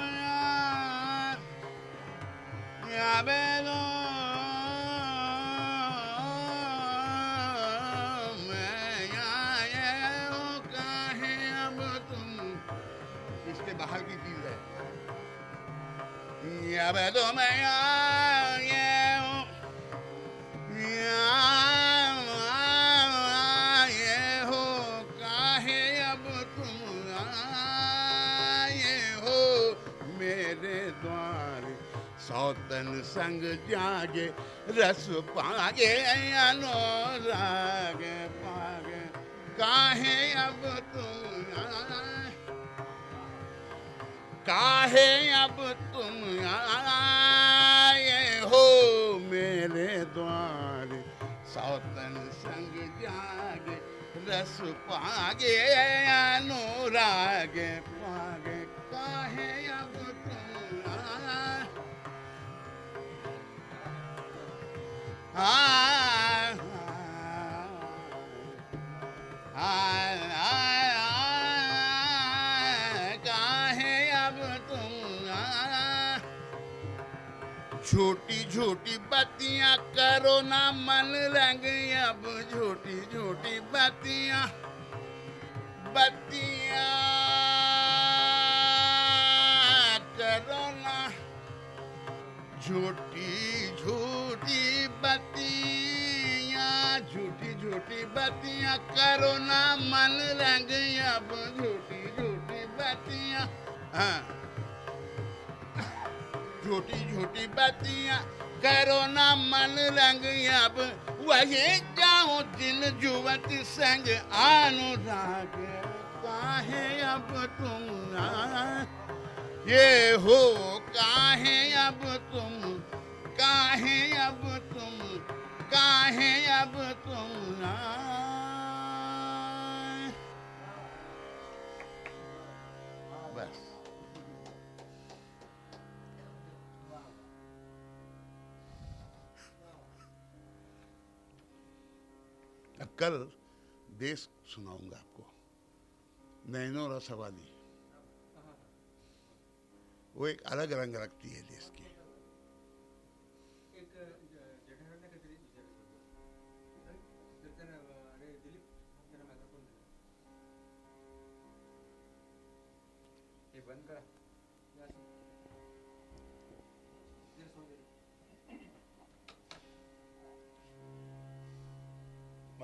S1: अब तुम? इसके बाहर की चीज़ है। अब तुम आए सौतन संग जागे, रस पागे अनुराग पागे। काहे अब तुम काहे अब तुम आए हो मेरे द्वार। सौतन संग जागे, रस पागे अनुराग पागे छोटी छोटी बत्तियाँ करो ना मन रंग, अब छोटी छोटी बत्तियाँ बत्तियाँ करो ना। झूठी झूठी झूठी बत्तियाँ करो ना मन रंग अब झूठी झूठी बत्तियाँ हाँ। छोटी छोटी बातियाँ करो ना मन रंग अब। वही जाओ जिन जुवती संग अनुराग काहे अब तुम ना? ये हो काहे अब तुम? काहे अब तुम? काहे अब तुम ना? बस। कल देश सुनाऊँगा आपको। नैनो रसवाली। वो एक अलग रंग रखती है देश की।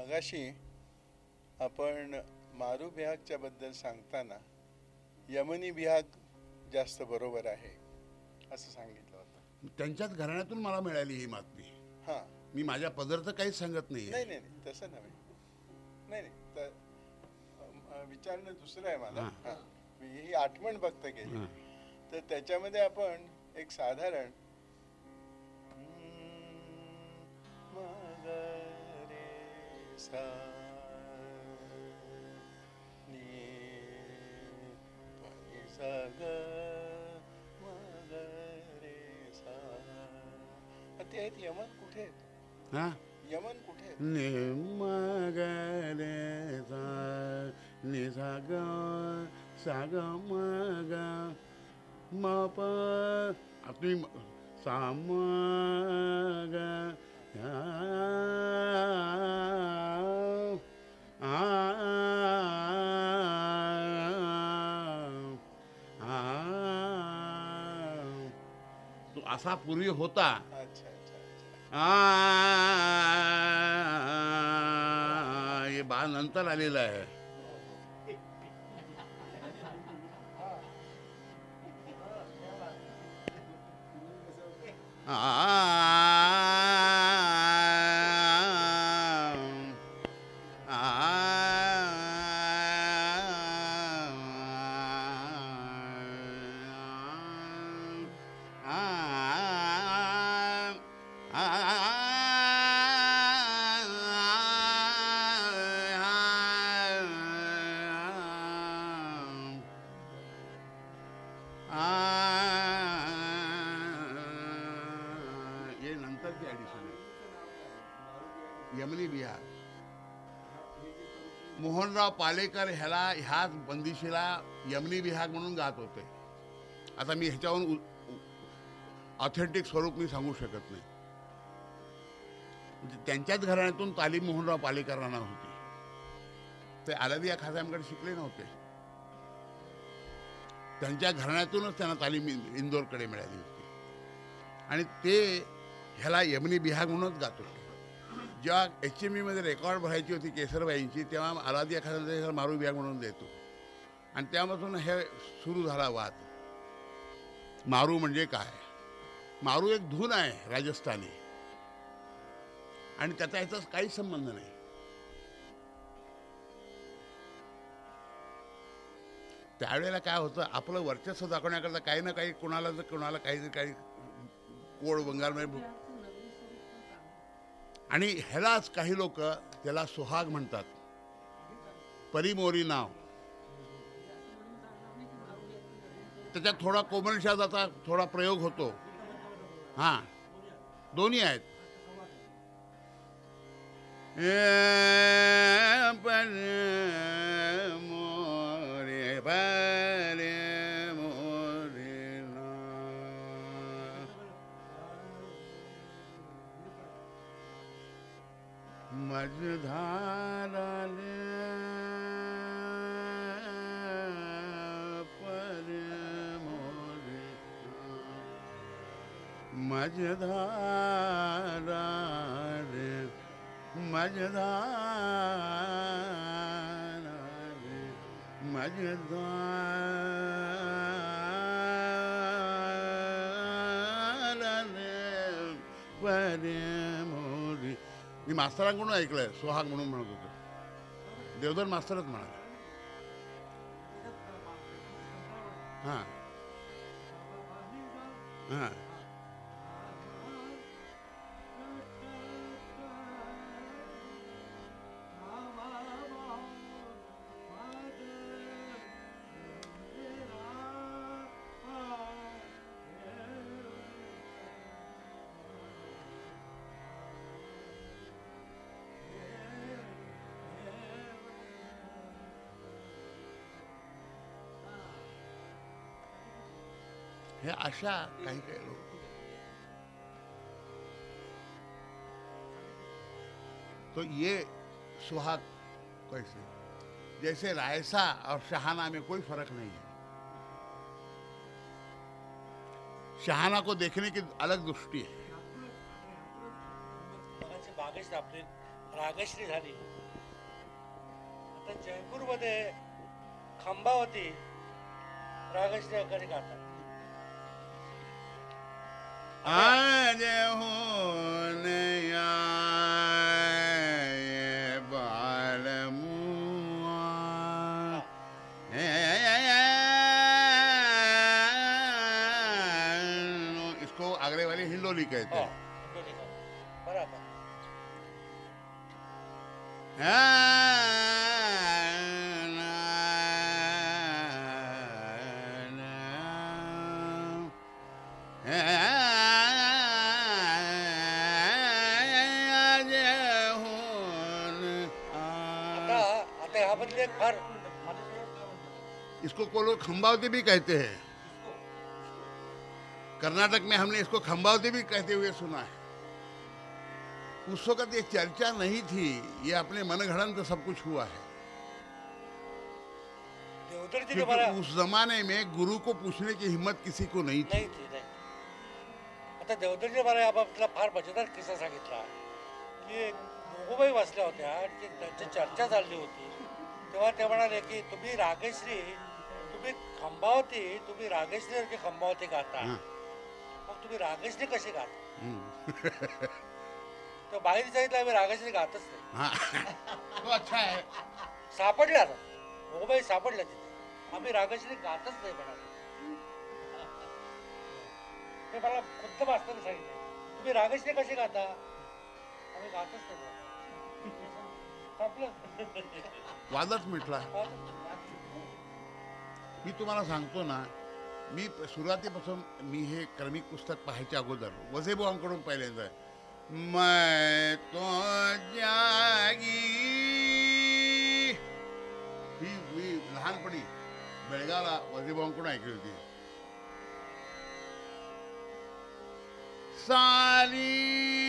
S7: मगाशी आपण मारू बिहागच्या बद्दल सांगताना यमनी बिहाग जास्त बरोबर आहे असं सांगितलं होतं.
S1: त्यांच्याच घराण्यातून मला मिळाली ही बातमी
S7: हां.
S1: मी माझ्या पदरचं काहीच सांगत नाही
S7: नाही नाही नाही तसं नव्हे. नाही नाही तर विचारणं दुसरं आहे मला. मी ही आठवण फक्त केली तर त्याच्यामध्ये आपण एक साधारण मग रे सा नी ध्वनी सा ग मग रे सा ते आहेत यमन कुठे आहेत
S1: हा
S7: यमन कुठे आहेत
S1: नि मग रे सा नि सा ग सा ग म ग म प आ, तुम्ही म- सा म ग या, आ, आ, तो असा पूर्वी होता।
S7: अच्छा अच्छा अच्छा।
S1: आ, हे बाळ नंतर आलेलं आहे आ, मोहनराव पालेकर ह्याला ह्याच बंदिशीला यमनी विहाग म्हणून गात होते. आता मी ह्याच्यावरून ऑथेंटिक स्वरूप मी सांगू शकत नाही. म्हणजे त्यांच्याच घराण्यातून तालीम मोहनराव पालेकरांना होती. ते आलादी या खासामकडे शिकले नव्हते. त्यांच्या घराण्यातूनच त्यांना तालीम इंदोरकडे मिळाली होती. आणि ते ह्याला यमनी बिहाग म्हणूनच गात होते. जेव्हा एच एममध्ये रेकॉर्ड भरायची होती केसरबाईंची तेव्हा आलादिया खासाला मारू बिहाग म्हणून देतो. आणि त्यापासून हे सुरू झाला वाद. मारू म्हणजे काय? मारू एक धून आहे राजस्थानी. आणि त्याचा याचा काहीच संबंध नाही. त्यावेळेला काय होतं आपलं वर्चस्व दाखवण्याकरता काही ना काही कोणाला जर कोणाला काही काही कोड बंगालमध्ये आणि ह्यालाच काही लोक त्याला सुहाग म्हणतात. परिमोरी नाव. त्याच्यात थोडा कोमलशाजाचा थोडा प्रयोग होतो. हां. दोन्ही आहेत. ए, मझधाराले पर मोरे मझधारा रे मझधारा रे मझधारा मी मास्तरांकडून ऐकलंय सुहाग म्हणून म्हणत होतो. देवधर मास्तरच म्हणाले. हां. हां. अशा काही काही लोक. तो ये सुहाग कैसे? जैसे रायसा और शहाना में कोई फ़र्क नहीं है। शहाना को देखने की अलग दृष्टि है।
S2: रागश्री झाली. आता जयपूरमध्ये खांबावती रागश्री अकाली गातात.
S1: आज होने आए बालमुआ इसको आगरे वाली हिंडोली कहते
S2: हो
S1: को लोग खंबावती भी कहते हैं। कर्नाटक में हमने इसको खंबावती भी कहते हुए सुना है। उस वक्त ये चर्चा नहीं थी ये अपने मनगढ़ंत सब कुछ हुआ है। क्योंकि उस जमाने में गुरु को पूछने की हिम्मत किसी को नहीं थी।
S2: नाही ती नाही आता देवदरजी मला याबाबतला फार मज़ेदार किस्सा सांगितला की मोगोबाई वाचल्या होत्या आणि ती- त्यांची चर्चा चालली होती तेव्हा ते म्हणाले की तुम्ही रागश्री तुम्ही खंबावती तुम्ही रागश्री खंबावती गाता.
S1: हं.
S2: मग तुम्ही रागश्री कशी गाता?
S1: हम्म.
S2: तर बाहेर सांगितलं आम्ही रागश्री गातच नाही.
S1: हाँ. तो अच्छा है
S2: सापडल्या तिथे. आम्ही रागश्री गातच नाही म्हणाले. ते मला खुद्द मास्तरने सांगितलं. तुम्ही रागश्री कशी गाता? आम्ही गातच नाही म्हणाले. संपलं.
S1: वादच मिटला. मी तुम्हाला सांगतो ना मी सुरुवातीपासून मी हे क्रमिक पुस्तक पाहायच्या अगोदर वझेबुवांकडून पहिल्यांदा मै तो जागी ही मी लहानपणी बेळगावला वझेबुवांकडून ऐकली होती. सारी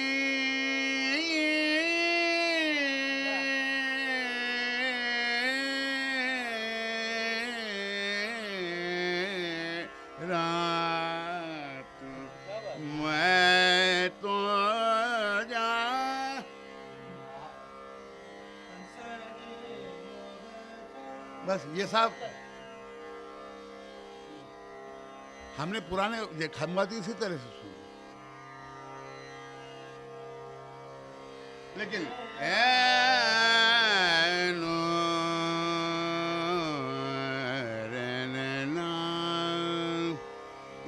S1: बस ये सब हमने पुराने ये खनवाती इसी तरह से सुनी। लेकिन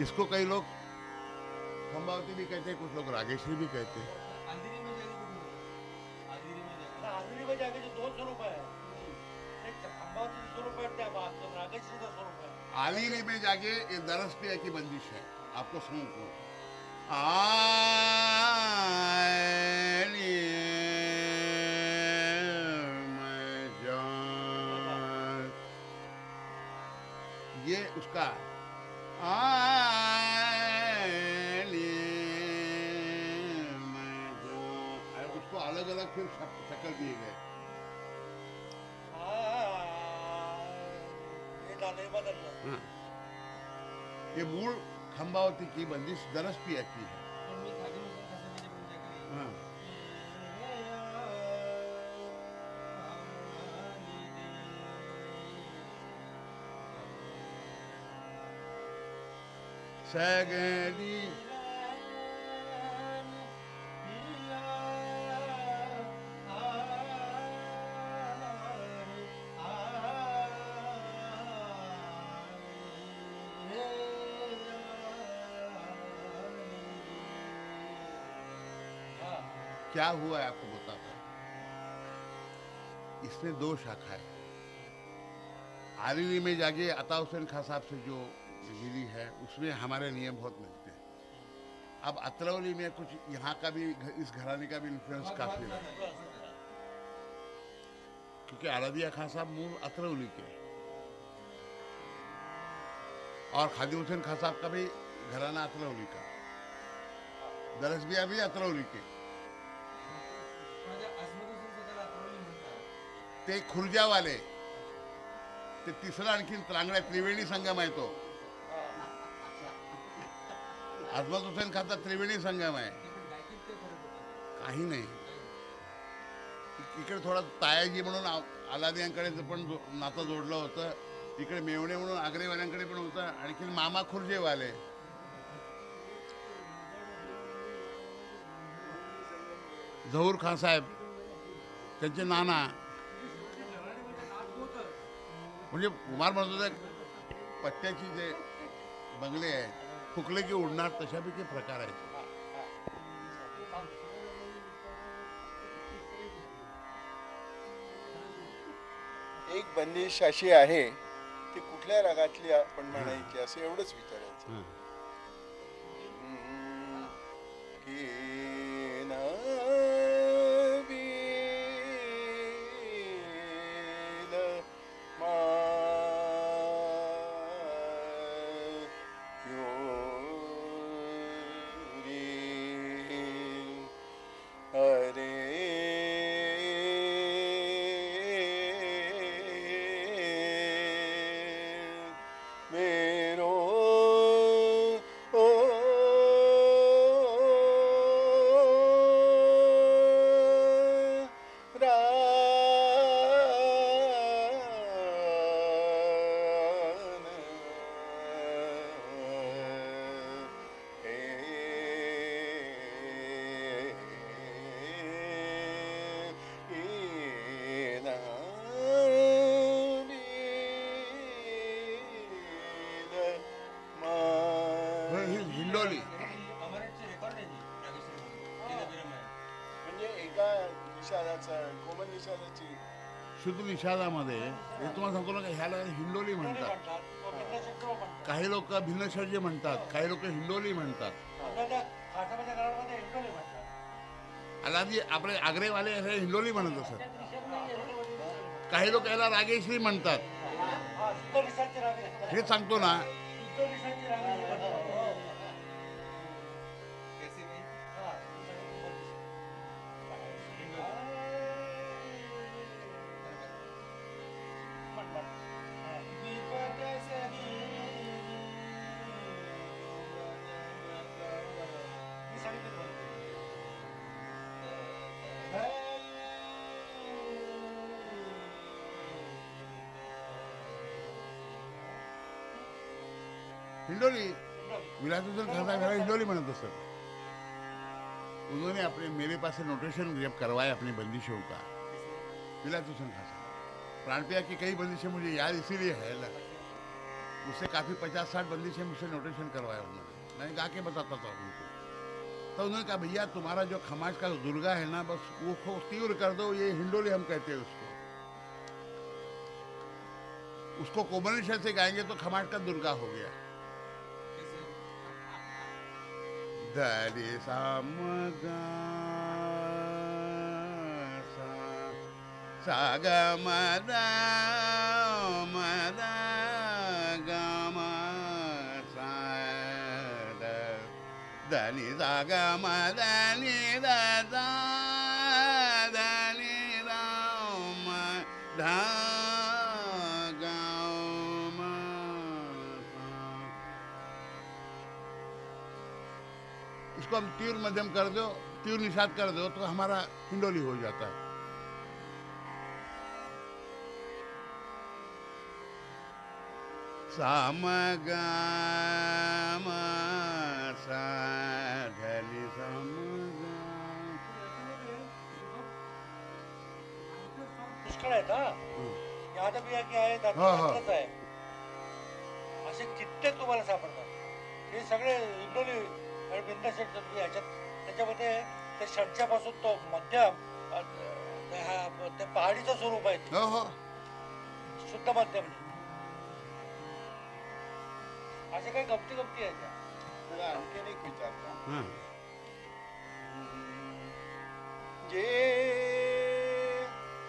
S1: इसको कई लोग खम्बावती भी कहते हैं, कुछ लोग रागेश्वरी भी कहते हैं।
S5: में जाके
S1: ये दरस पे की बंदिश है। आपको सुन को। ये उसका उसको अलग अलग फिर शक्ल दिए गए।
S2: हे।
S1: हाँ। ये मूल खंबावती की बंदिश दरस
S5: पण जागी
S1: हाँ। सगली क्या हुआ है आपको बताता हूँ इसमें दो शाखा है। आरवी में जाके अता हुसैन खां साहब से जो मिली है, उसमें हमारे नियम बहुत मिलते हैं। अब अतरौली में कुछ यहाँ का भी, इस घराने का भी इन्फ्लुएंस काफ़ी है। क्योंकि आराधिया खान साहब मूल अतरौली के और खादी हुसैन खान साहब का भी घराना अतरौली का। दरसबिया भी अतरौली के ते खुर्जावाले ते तिसरा आणखीन त्रांगड्या त्रिवेणी संगम आहे तो. अजमत हुसेन खाता त्रिवेणी संगम आहे. काही नाही. इकडे थोडा तायाजी म्हणून आ- आलादियांकडे पण नातं जोडलं होतं. इकडे मेवणे म्हणून आग्रेवाल्यांकडे पण होतं. आणखी मामा खुर्जेवाले. झहूर खान साहेब त्यांचे नाना. म्हणजे कुमार म्हणत पट्ट्याची जे बंगले आहेत फुकले की उडणार तशापैकी प्रकार आहेत.
S7: एक बंदिश अशी आहे ती कुठल्या रागातली आपण म्हणायची असं एवढंच विचारायचं.
S1: निषादामध्ये हे तुम्हाला सांगतो ना का ह्याला हिंडोली म्हणतात. काही लोक भिन्नशर्जे म्हणतात काही लोक हिंडोली म्हणतात. अलादी आपले आग्रेवाले हे हिंडोली म्हणत असत. काही लोक याला रागेश्री म्हणतात.
S2: हे
S1: सांगतो ना. असत उन्होंने अपने मेरे पास से नोटेशन जब अपनी बंदिशों का प्राणपिया की कई बंदिशें मुझे याद इसीलिए है ना उससे काफ़ी पचास साठ बंदिशें मुझसे नोटेशन करवाया उन्होंने मैं गा के बताता था उनको तो उन्होंने कहा भैया तुम्हारा जो खमाज का दुर्गा है ना बस वो तीव्र कर दो ये हिंडोली हम कहते हैं उसको उसको कोमल से गाएँगे तो खमाज का दुर्गा हो गया दरे सा म ग सा सा ग म हम तीव्र मध्यम कर दो तीर निषाद कर दो तो हमारा हिंडोली हो जाता है। साम ग सा धनि सम ग.
S2: पुष्कळ आहेत याद बिया की आहेत. त्यातलंच आहे. असे कित्येक तुम्हाला सापडतात. हे सगळे इंडोली आणि बिंदाशेट ह्याच्यात त्याच्यामध्ये ते षटच्यापासून तो मध्यम ते पहाडीचं स्वरूप आहे ते.
S1: हो हो
S2: शुद्ध मध्यम. अशा काही गमती गमती आहेत त्या.
S7: मला आणखीन एक विचारता
S1: हां
S7: जे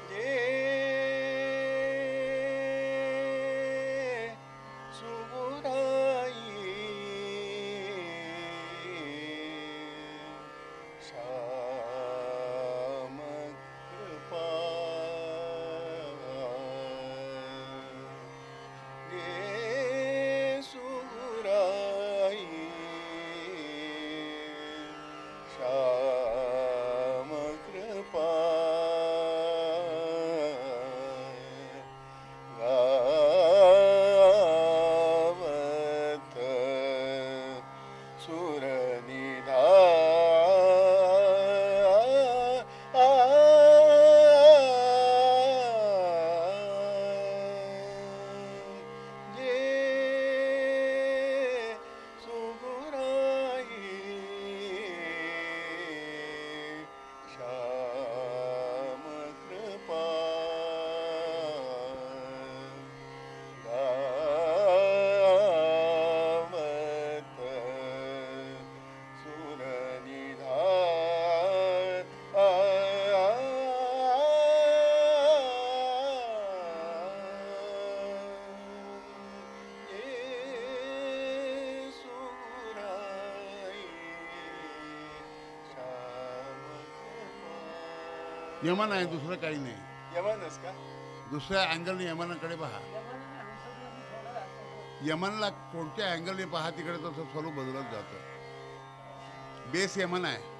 S7: जे
S1: यमन आहे दुसरं काही नाही.
S7: यमनच का?
S1: दुसऱ्या अँगलने यमनाकडे पहा. यमनला कोणत्या अँगलने पहा तिकडे तसं स्वरूप बदलत जातं. बेस यमन आहे.